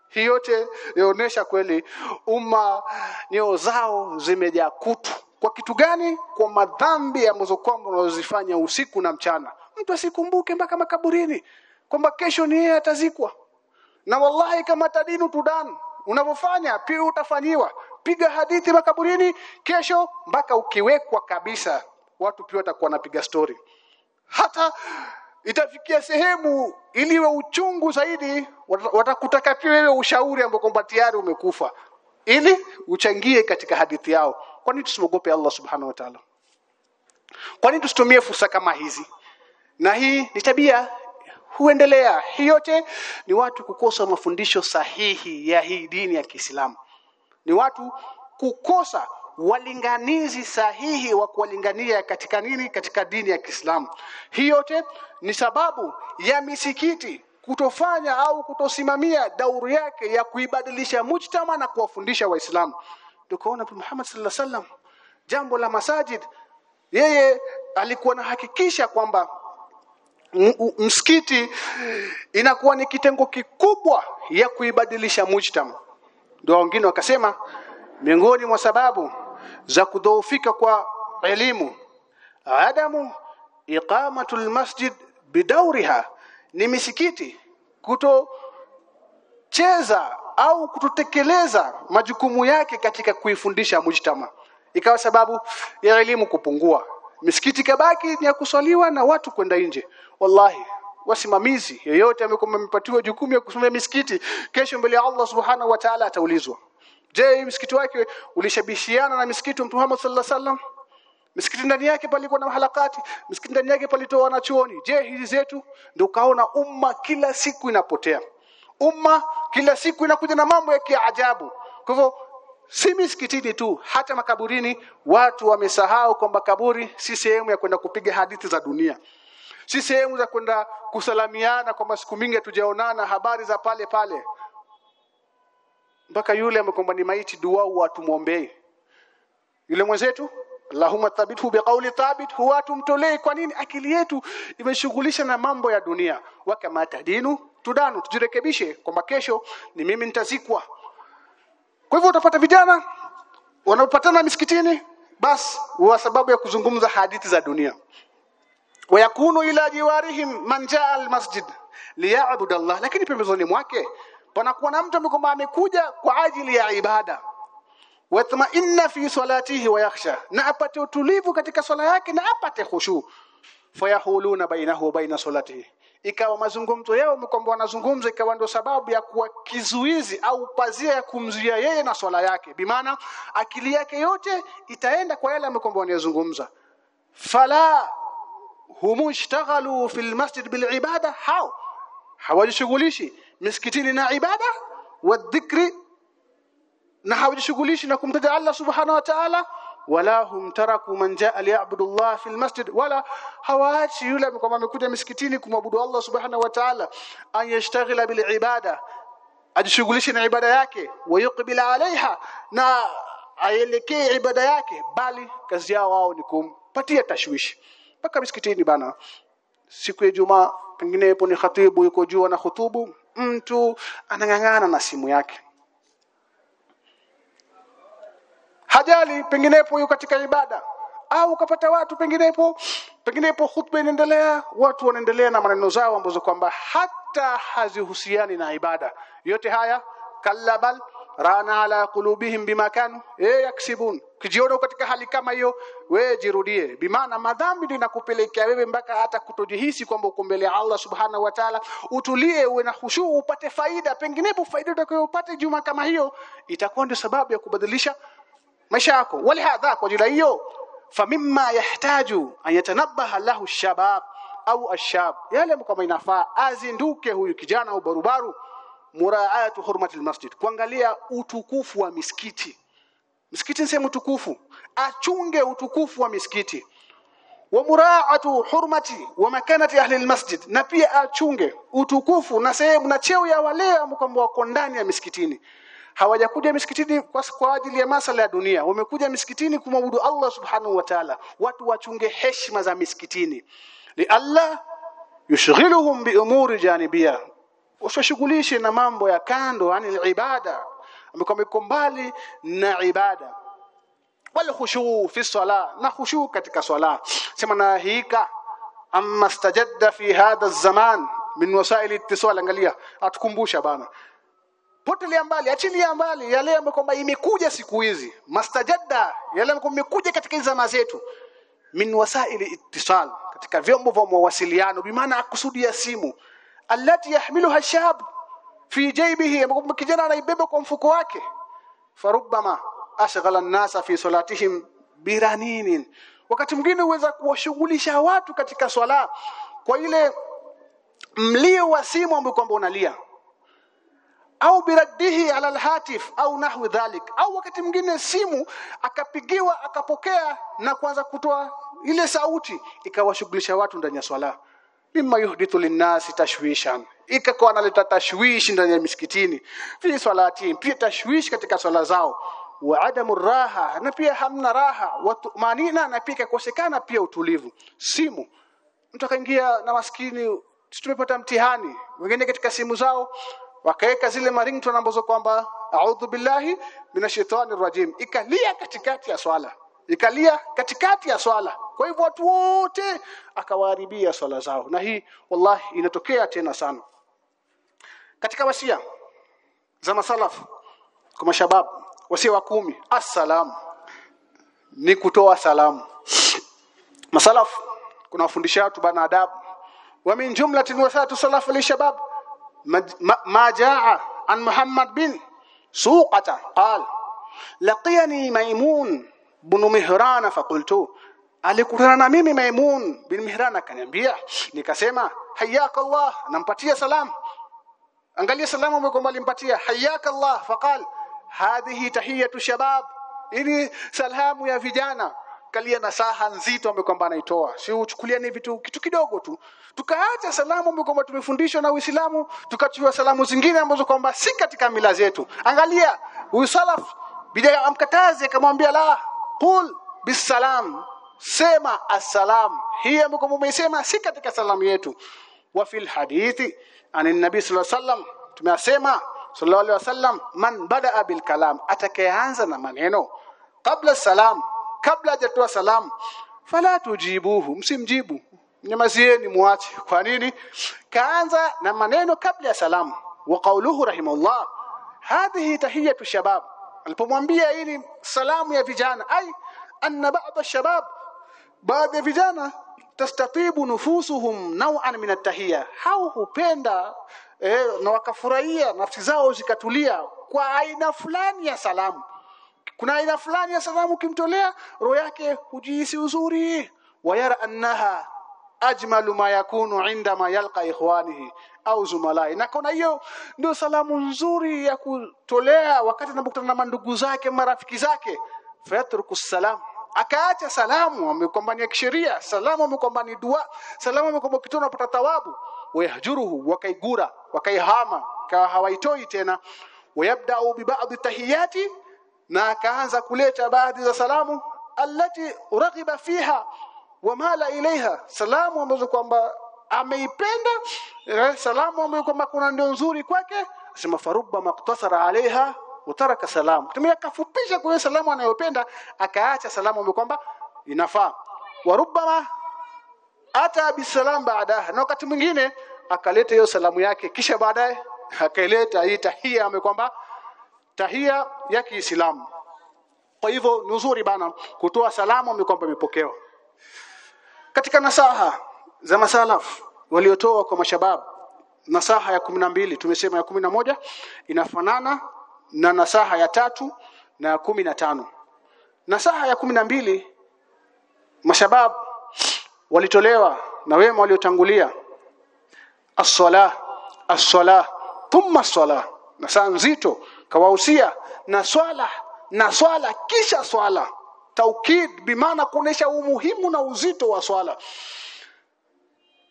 Hii yote yaonesha kweli umma nyoyo zao zimejaa kutu. Kwa kitu gani? Kwa madhambi ambazo kwamba unazozifanya usiku na mchana. Mtu asikumbuke mpaka makaburini kwamba kesho ni yeye atazikwa na wallahi kama tadinu tudan unavyofanya pia utafanyiwa. Piga hadithi makaburini kesho mpaka ukiwekwa kabisa watu pia watakuwa napiga story. Hata itafikia sehemu iliwe uchungu zaidi watakutaka pia wewe ushauri ambao kwamba tayari umekufa ili uchangie katika hadithi yao. Kwa nini tusimogope Allah subhanahu wa ta'ala? Kwa nini tusitumie fursa kama hizi? Na hii ni tabia huendelea. Hii yote ni watu kukosa mafundisho sahihi ya hii dini ya Kiislamu. Ni watu kukosa walinganizi sahihi wa kuwalingania katika nini? Katika dini ya Kiislamu. Hii yote ni sababu ya misikiti kutofanya au kutosimamia dauri yake ya kuibadilisha mujtama na kuwafundisha waislamu. Tukaona Mtume Muhammad sallallahu alaihi wasallam jambo la masajid yeye alikuwa anahakikisha kwamba msikiti inakuwa ni kitengo kikubwa ya kuibadilisha mujtama ndio wengine wakasema miongoni mwa sababu za kudhoofika kwa elimu adamu iqamatul masjid bidauriha ni misikiti kutocheza au kutotekeleza majukumu yake katika kuifundisha mujtama ikawa sababu ya elimu kupungua misikiti kabaki ni ya kuswaliwa na watu kwenda nje wallahi wasimamizi yeyote amekuwa amepatiwa jukumu ya kusimamia misikiti kesho mbele ya Allah subhanahu wa ta'ala ataulizwa je msikiti wake ulishabishiana na misikiti Mtume Muhammad sallallahu alaihi wasallam Misikiti ndani yake palikuwa na halakati misikiti ndani yake palitoa wanachuoni. Je, hizi zetu ndio kaona umma kila siku inapotea. Umma kila siku inakuja na mambo ya kiajabu. Kwa hivyo si misikitini tu, hata makaburini watu wamesahau kwamba kaburi si sehemu ya kwenda kupiga hadithi za dunia. Si sehemu za kwenda kusalamiana kwamba siku mingi hatujaonana habari za pale pale. Mpaka yule amekwamba ni maiti dua watu muombee. Yule mwenzetu Allahumma thabithu biqauli thabit huwa tumtolee kwa nini akili yetu imeshughulisha na mambo ya dunia wakamata dinu tudanu tujirekebishe kwamba kesho ni mimi nitazikwa kwa hivyo utapata vijana wanapatana misikitini bas wa sababu ya kuzungumza hadithi za dunia. Wayakunu ila jiwarihim man jaa almasjid liya'bud Allah. Lakini pembezoni mwake panakuwa na mtu ambaye amekuja kwa ajili ya ibada. Watmainna fi salatihi wa yakhsha. Na apate utulivu katika swala yake na apate khushu. Fayahuluna bainahu wa baina salatihi ikawa mazungumzo yao kwamba wanazungumza ikawa ndio sababu ya kuwa kizuizi au pazia ya kumzuia yeye na swala yake. Bimaana akili yake yote itaenda kwa yale ambayo wanayozungumza fala humu ishtaghalu fil masjid bil ibada hao hawajishughulishi misikitini na ibada wa dhikri na hawajishughulishi na kumtaja Allah subhanahu wa ta'ala wala hum taraku man jaa liya'budu Allah fil masjid wala hawaachi yule kwamba amekuja misikitini kumwabudu Allah subhanahu wa ta'ala an bil ibada ajishughulishe na ibada yake wayuqbila alaiha na aelekee ibada yake bali kazi yao wao ni kumpatia tashwishi. Mpaka misikitini bana siku ya Ijumaa penginepo ni khatibu yuko juu na khutubu mtu anang'ang'ana na simu yake hajali penginepo yuko katika ibada. Au ukapata watu penginepo penginepo hutuba inaendelea watu wanaendelea na maneno zao ambazo kwamba hata hazihusiani na ibada. Yote haya kallabal rana ala qulubihim bima kanu eh yaksibun. Kijiona katika hali kama hiyo wewe jirudie. Bimaana madhambi ndio inakupelekea wewe mpaka hata kutojihisi kwamba uko mbele ya Allah subhanahu wa ta'ala. Utulie uwe na khushu upate faida. Penginepo faida utakayopata juma kama hiyo itakuwa ndio sababu ya kubadilisha maisha yako walihadha kwa ajili hiyo. Famimma yahtaju an yatanabbaha lahu shabab au ashab yale kama inafaa azinduke huyu kijana au barubaru. Muraatu hurmati almasjid kuangalia utukufu wa misikiti. Msikiti ni sehemu tukufu achunge utukufu wa misikiti. Wa muraatu hurmati wa makanati ahli almasjid na pia achunge utukufu na sehemu na cheo ya wale ambao wako ndani ya misikitini hawajakuja misikitini kwa, ajili ya masala ya dunia. Wamekuja misikitini kumwabudu Allah subhanahu wa ta'ala. Watu wachunge heshima za misikitini. Li Allah yushghiluhum bi umuri janibia usishughulishe na mambo ya kando yani ibada. Amekuwa mbali na ibada. Wal khushu fi sala na khushu katika swala sema na hika amma stajadda fi hadha zaman min wasail ittisal angalia atukumbusha bana potelea mbali achilia mbali yale ambayo kwamba imekuja siku hizi. Mastajadda yale ambayo imekuja katika zama zetu. Min wasaili ittisal katika vyombo vya mawasiliano. Bi maana akusudia simu. Allati yahmiluha shab fi jaybihi ambapo kijana anaibeba kwa mfuko wake. Farubbama ashghala an-nasa fi salatihim biraninin wakati mwingine huweza kuwashughulisha watu katika swala kwa ile mlio wa simu ambao kwamba unalia au biraddihi ala alhatif au nahwi dhalik. Au wakati mwingine simu akapigiwa akapokea na kuanza kutoa ile sauti ikawashughulisha watu ndani ya swala. Mimma yuhdithu linnasi tashwishan. Ikakuwa analeta tashwishi ndani ya misikitini. Fi salati pia tashwishi katika swala zao. Wa adamu raha na pia hamna raha. Watumanina na pia ikakosekana pia utulivu. Simu. Mtu akaingia na maskini tumepata mtihani. Wengine katika simu zao wakaweka zile maringtone ambazo kwamba a'udhu billahi minashaitani rajim ikalia katikati ya swala. Ikalia katikati ya swala. Kwa hivyo watu wote akawaharibia swala zao. Na hii wallahi inatokea tena sana. Katika wasia za masalaf kwa mashabab wasia wa kumi assalamu. Ni kutoa salamu. Masalaf kuna wafundisha watu bana adabu. Wa min jumlatin wasatu salaf lishabab ما جاء عن محمد بن سوقة قال لقيني ميمون بن مهران فقلت alikutana na mimi Maimun bin Mihran akaniambia nikasema hayyaka Allah nampatia salamu angalia salamu umekwamba alimpatia hayyaka Allah faqal hadhihi tahiyatu shabab ili salamu ya vijana kalia nasaha nzito ambayo kwamba anaitoa. Si uchukulia ni vitu kitu kidogo tu. Tukaacha salamu ambayo kwamba tumefundishwa na Uislamu tukachukua salamu zingine ambazo kwamba si katika mila zetu. Angalia huyu salaf bila amkataze akamwambia la qul bisalam sema assalam. Hii ambayo kwamba umesema si katika salamu yetu. Wa fil hadithi anin nabii sallallahu alaihi wasallam tumeasema sallallahu alaihi wasallam man badaa bil kalam atakayeanza na maneno. Kabla salam kabla hajatoa salamu fala tujibuhu msimjibu. Nyamazieni muache kwa nini? Kaanza na maneno kabla ya salamu. Wa qawluhu rahimallah hadhihi tahiyatu shabab. Alipomwambia hii salamu ya vijana ai anna ba'd shabab baadhi vijana tastatibu nufusuhum naw'an min at-tahiyya. Hao hupenda eh, na wakafurahia nafsi zao zikatulia kwa aina fulani ya salamu kuna aina fulani ya sanamu ukimtolea roho yake hujihisi uzuri. Wayara annaha ajmalu ma yakunu indama yalqa ikhwanihi au zumalai. Na kuna hiyo ndio salamu nzuri ya kutolea wakati anapokutana na mandugu zake marafiki zake. Fayatruku salam. Akaacha salamu amekwamba ni kisheria salamu amekwamba ni dua salamu amekwamba kitu unapata thawabu. Wayahjuruhu wakaigura wakaihama kawa hawaitoi tena. Wayabda'u bi ba'd tahiyati na akaanza kuleta baadhi za salamu allati raghiba fiha wa mala ilaiha salamu ambazo kwamba ameipenda eh, salamu ambayo kwamba kuna ndio nzuri kwake. Sema farubba maktasara alaiha utaraka salamu tumia kafupisha kwa salamu anayopenda akaacha salamu ambayo kwamba inafaa. Warubama ata bisalam baadaha na wakati mwingine akaleta hiyo salamu yake kisha baadaye akaileta hii tahia ambayo kwamba tahia ya Kiislamu. Kwa hivyo ni uzuri bana kutoa salamu mikomba imepokewa. Katika nasaha za masalaf waliotoa kwa mashababu nasaha ya mbili tumesema ya moja inafanana na nasaha ya tatu na ya kumi na tano nasaha ya mbili mashabab walitolewa na wema waliotangulia as-salah as-salah thumma as-salah nasaha nzito kawahusia na swala na swala kisha swala. Taukid bimaana kuonesha umuhimu na uzito wa swala.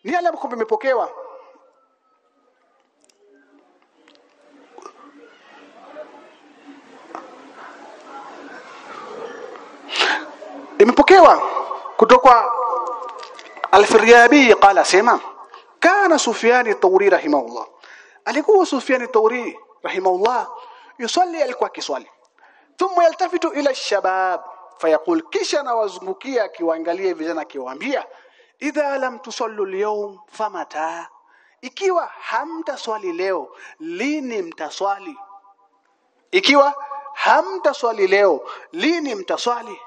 Ni yale ambayo imepokewa imepokewa kutoka al-Firyabi qala sema kana Sufyan at-Tawri rahimahullah. Alikuwa Sufyan at-Tawri rahimahullah yusalli alikuwa kiswali thumma yaltafitu ila shabab fayaqul kisha nawazungukia akiwaangalia vijana akiwaambia idha lam tusallu al famata. Ikiwa hamtaswali leo lini mtaswali? Ikiwa hamtaswali leo lini mtaswali?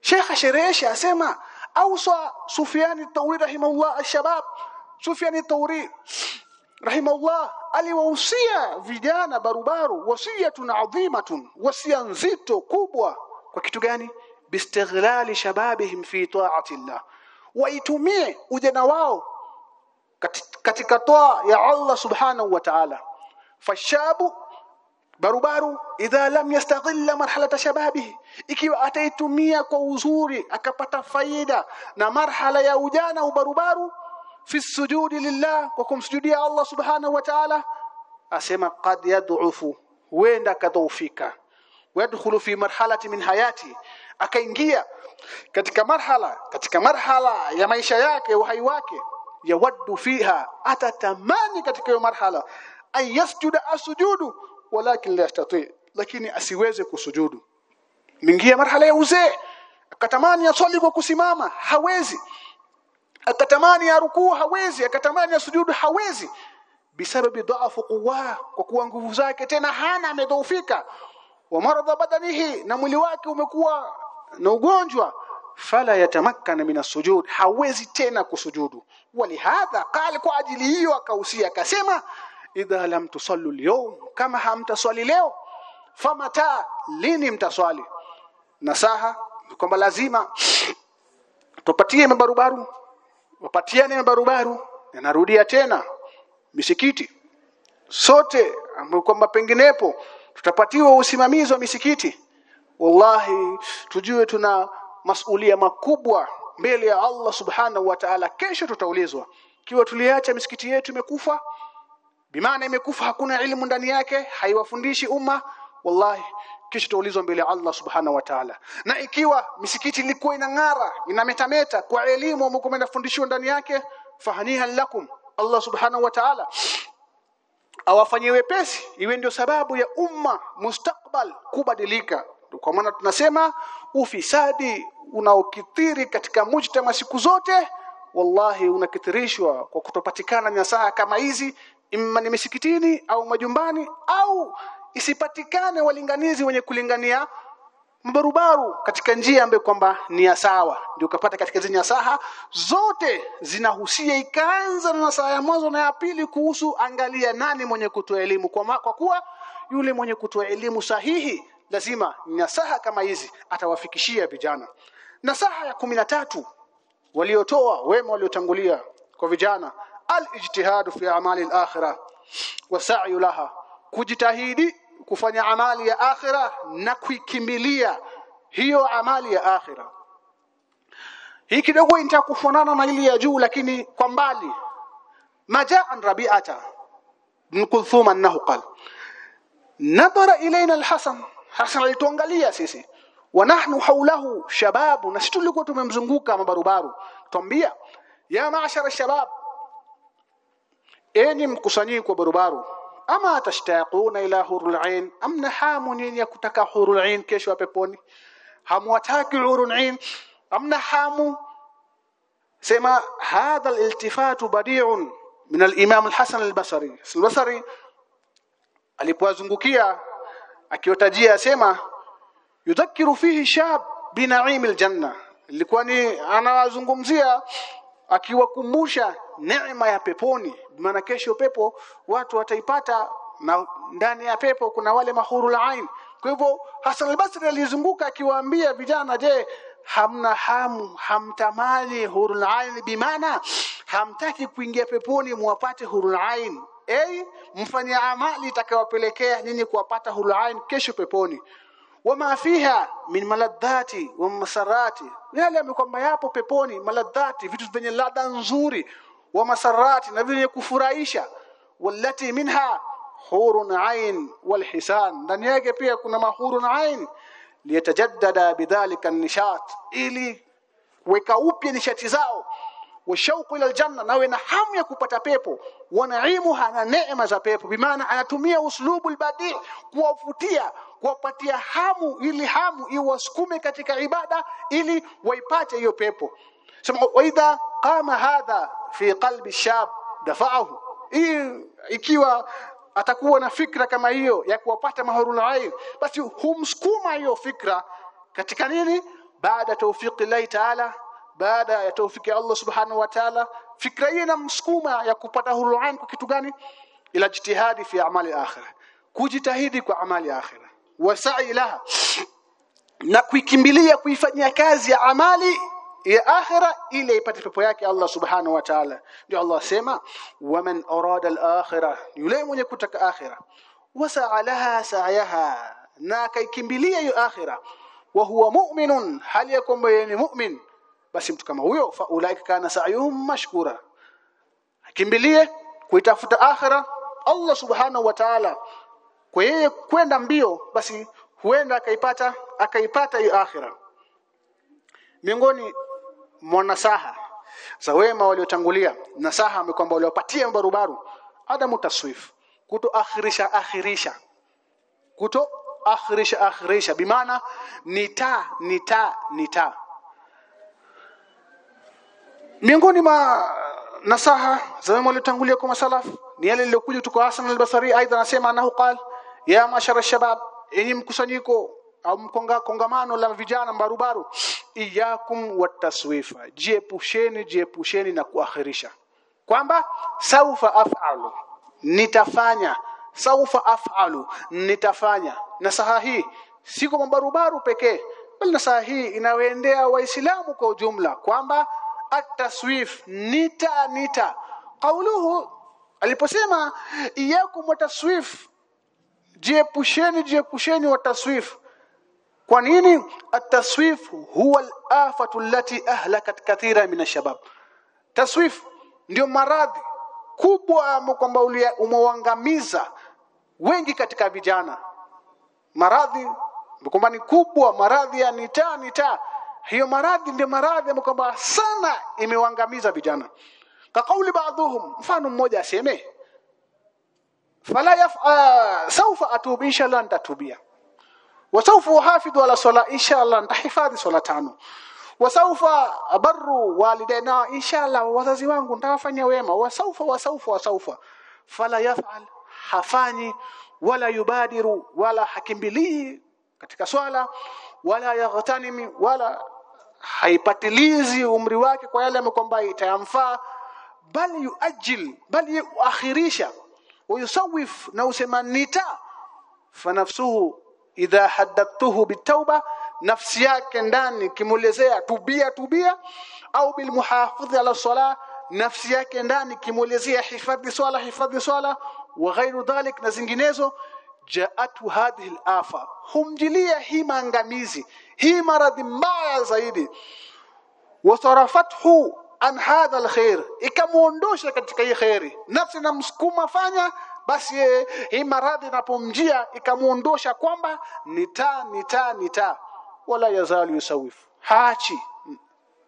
Sheikh Shereshi asema au Sufyan at-Tawri rahimahullah al-shabab. Sufyan at-Tawri rahimahullah aliwahusia vijana barubaru wasiyatun adhimatun wasia nzito kubwa. Kwa kitu gani? Bistighlali shababihim fi ta'ati Allah waitumie ujana wao katika toa ya Allah subhanahu wa ta'ala. Fashabu barubaru idha lam yastaghilla marhalata shababihi. Ikiwa ataitumia kwa uzuri akapata faida na marhala ya ujana ubarubaru fi sujudi lillah kwa kumsujudia Allah subhanahu wa ta'ala asema qad yad'ufu huenda kadhoofika yadkhulu fi marhalati min hayati akaingia katika marhala katika marhala ya maisha yake uhai wake yawaddu fiha atatamani katika hiyo marhala an yasjuda asujudu walakin la yastati lakini asiweze kusujudu. Mingia marhala ya uzee akatamani aswali kwa kusimama hawezi akatamani ya rukuu hawezi. Akatamani ya sujudu hawezi. Bisababi dhaafu quwa kwa kuwa nguvu zake tena hana amedhoofika. Wa maradha badanihi na mwili wake umekuwa na ugonjwa. Fala yatamakkana min sujud hawezi tena kusujudu. Walihadha qala kwa ajili hiyo akahusia akasema idha lam tusallu al kama hamtaswali leo famata lini mtaswali? Nasaha kwamba lazima tupatie mabarubaru wapatiane na narudia tena misikiti. Sote ambao kwamba penginepo tutapatiwa usimamizi wa misikiti. Wallahi tujue tuna masulia makubwa mbele ya Allah subhanahu wa ta'ala. Kesho tutaulizwa kiwa tuliacha misikiti yetu imekufa bimaana imekufa hakuna elimu ndani yake haiwafundishi umma. Wallahi kisha tuulizwa mbele Allah subhanahu wa ta'ala. Na ikiwa misikiti ilikuwa inang'ara inametameta kwa elimu ambayo inafundishwa ndani yake fahaniha lakum. Allah subhanahu wa ta'ala awafanyie wepesi. Iwe ndio sababu ya umma mustakbal kubadilika. Kwa maana tunasema ufisadi unaokithiri katika mujtama siku zote wallahi unakithirishwa kwa kutopatikana nyasaha kama hizi imma ni misikitini au majumbani au isipatikane walinganizi wenye kulingania mbarubaru katika njia ambayo kwamba ni ya sawa. Ndio ukapata katika zile nasaha zote zinahusia ikaanza na nasaha ya mwanzo na ya pili kuhusu angalia nani mwenye kutoa elimu. Kwa, kwa kuwa yule mwenye kutoa elimu sahihi lazima nasaha kama hizi atawafikishia vijana. Nasaha ya kumi na tatu waliotoa wema waliotangulia kwa vijana. Al-ijtihadu fi amali al-akhirah wa sa'yu laha kujitahidi kufanya amali ya akhira na kuikimbilia hiyo amali ya akhira. Hii kidogo itakufanana na ile ya juu lakini kwa mbali. Majaan rabi'ata bin annahu qala nadhara ilaina alhasan. Hasan alituangalia sisi. Wa nahnu hawlahu shababu. Na sisi tulikuwa tumemzunguka mabarubaru. Twambia ya maashara shabab enyi mkusanyiko wa barubaru ama tashtaquna ila hurul ain amna hamu nini ya kutaka hurul ain kesho peponi? Hamwataki hurul ain amna hamu sema hadha aliltifat badi'un min al-imam al-hasan al-basri. Al-basri alipowazungukia akiwatajia asema yudhakiru fihi shab binaim aljanna ilikuwa ni anawazungumzia akiwakumbusha neema ya peponi. Maana kesho pepo watu wataipata na ndani ya pepo kuna wale mahurul ain kwa hivyo Hassan al-Basri alizunguka akiwaambia vijana je hamna hamu hamtamani hurul ain bimaana hamtaki kuingia peponi muwapate hurul ain ei mfanye amali itakayowapelekea nyinyi kuwapata hurul ain kesho peponi wama fiha min maladhati wa masarati. Yale kwamba yapo peponi maladhati vitu vyenye ladha nzuri wa masarati na vyenye kufurahisha. Walati minha hurun ain walhisan ndani yake pia kuna mahurun ain. Liyatajaddada bidhalika nishat ili weka upya nishati zao washauku ila aljanna nawe na hamu ya kupata pepo. Wa naimuha na neema za pepo bimaana anatumia uslubu albadi kuwavutia kuwapatia hamu ili hamu iwasukume katika ibada ili waipate hiyo pepo. Sema waidha qama hadha fi qalbi shab dafa'ahu. Ikiwa atakuwa na fikra kama hiyo ya kuwapata mahurul ayn basi humsukuma hiyo fikra katika nini? Baada tawfiqi Allah taala baada ya tawfiki Allah subhanahu wa ta'ala fikra hii inamsukuma ya kupata hurul ain kwa kitu gani? Ila jitihadi fi amali akhirah. Kujitahidi kwa amali akhirah. Wasa'i laha. Na kuikimbilia kuifanyia kazi ya amali ya akhira ile ipate pepo yake Allah subhanahu wa ta'ala. Ndio Allah sema waman arada al-akhirah yule mwenye kutaka akhira wasa'a laha sa'yaha na kaikimbilia hiyo akhira wa huwa mu'minun hali ya kwamba yeye ni mu'min basi mtu kama huyo fa ulaika kana sa'yuhum mashkura. Kimbilie kuitafuta akhira Allah subhanahu wa ta'ala kwa yeye kwenda mbio basi huenda akaipata akaipata hiyo akhira. Miongoni mwa nasaha za wema waliotangulia nasaha kwamba waliopatia barubaru adamu taswif kuto akhirisha akhirisha. Kuto akhirisha akhirisha bimaana nita nita nita miongoni mwa nasaha za wema waliotangulia kwa masalafu ni yale yaliyokuja kutoka Hasan al-Basri. Aidha anasema anahu qal ya mashara shabab yenye mkusanyiko au mkonga kongamano la vijana barubaru iyakum wataswifa jiepusheni jiepusheni na kuakhirisha kwamba saufa af'alu nitafanya saufa af'alu nitafanya. Na saha hii si kwa mabarubaru pekee bali na saha hii inawaendea waislamu kwa ujumla kwamba ataswif nita nita. Qauluhu aliposema iyakum wataswif jiepusheni jiepusheni wataswif kwa nini? Ataswif huwa al-afatu allati ahlakat kathira min ash-shabab taswif ndio maradhi kubwa kwamba umewangamiza wengi katika vijana. Maradhi kwamba ni kubwa maradhi ya nita nita hiyo maradhi ndio maradhi ambayo kwamba sana imewangamiza vijana. Ka kauli baadhihum mfano mmoja aseme fala yaf ah, uh, sawfa atubu inshallah ntatubia. Wa sawfa hafidhu ala sala inshallah ntahifadhi sala tano. Wa sawfa abru walidaina inshallah wazazi wangu ntawafanya wema. Wa sawfa wa sawfa wa sawfa fala yaf'al hafanyi wala yubadiru wala hakimbilii katika swala wala yaghtanimi wala haipatilizi umri wake kwa yale amekwamba itayamfaa bali yuajil bali yuakhirisha. Wayusawif na usema nita fanafsuhu idha haddathuhu bitauba nafsi yake ndani kimuelezea tubia tubia au bilmuhafadhi ala sala nafsi yake ndani kimuelezea hifadhi swala hifadhi swala wa ghairu dhalik na zinginezo jaatu hadhihi alafa humjilia hii maangamizi hii maradhi mbaya zaidi. Wasarafathu an hadha alkhair. Ikamuondosha katika hii khairi. Nafsi na msukuma fanya basi hii maradhi inapomjia ikamuondosha kwamba nita nita nita. Wala yazalu yusawifu. Haachi.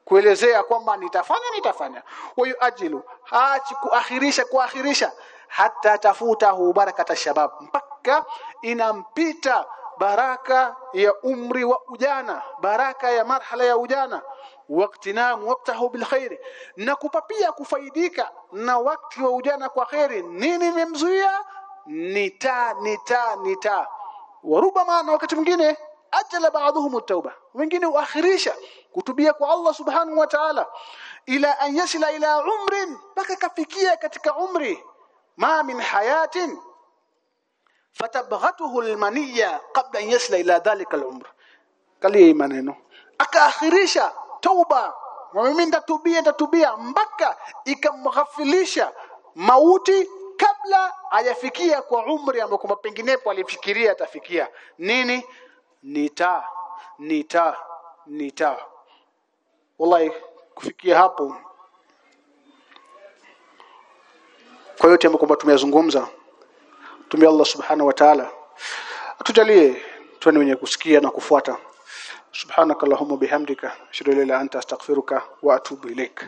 Kuelezea kwamba nitafanya nitafanya. Huyu ajilu haachi kuakhirisha kuakhirisha. Hata tafutahu barakata shabab. Mpaka inampita baraka ya umri wa ujana baraka ya marhala ya ujana. Waqtinam waqtahu bilkhair na kupapia kufaidika na wakati wa ujana kwa khairi nini nimemzuia? Nita nita nita. Warubama na wakati mwingine ajala baadhuhum tauba wengine uakhirisha kutubia kwa Allah subhanahu wa ta'ala. Ila an yasila ila umrin mpaka kafikia katika umri. Ma min hayatin fatabghatuhu almaniya qabla an yasila ila dhalika alumr. Kali maneno. Akaakhirisha tauba. Mimi ndatubia ndatubia mpaka ikamghafilisha mauti kabla hajafikia kwa umri ambao penginepo alifikiria atafikia. Nini? Nita nita nita. Wallahi kufikia hapo. Kwa yote ambayo tumeyazungumza tumia Allah subhanahu wa ta'ala. Atujalie tuwe wenye kusikia na kufuata. Subhanakallahumma bihamdika. Ashhadu an la anta astaghfiruka wa atubu ilaik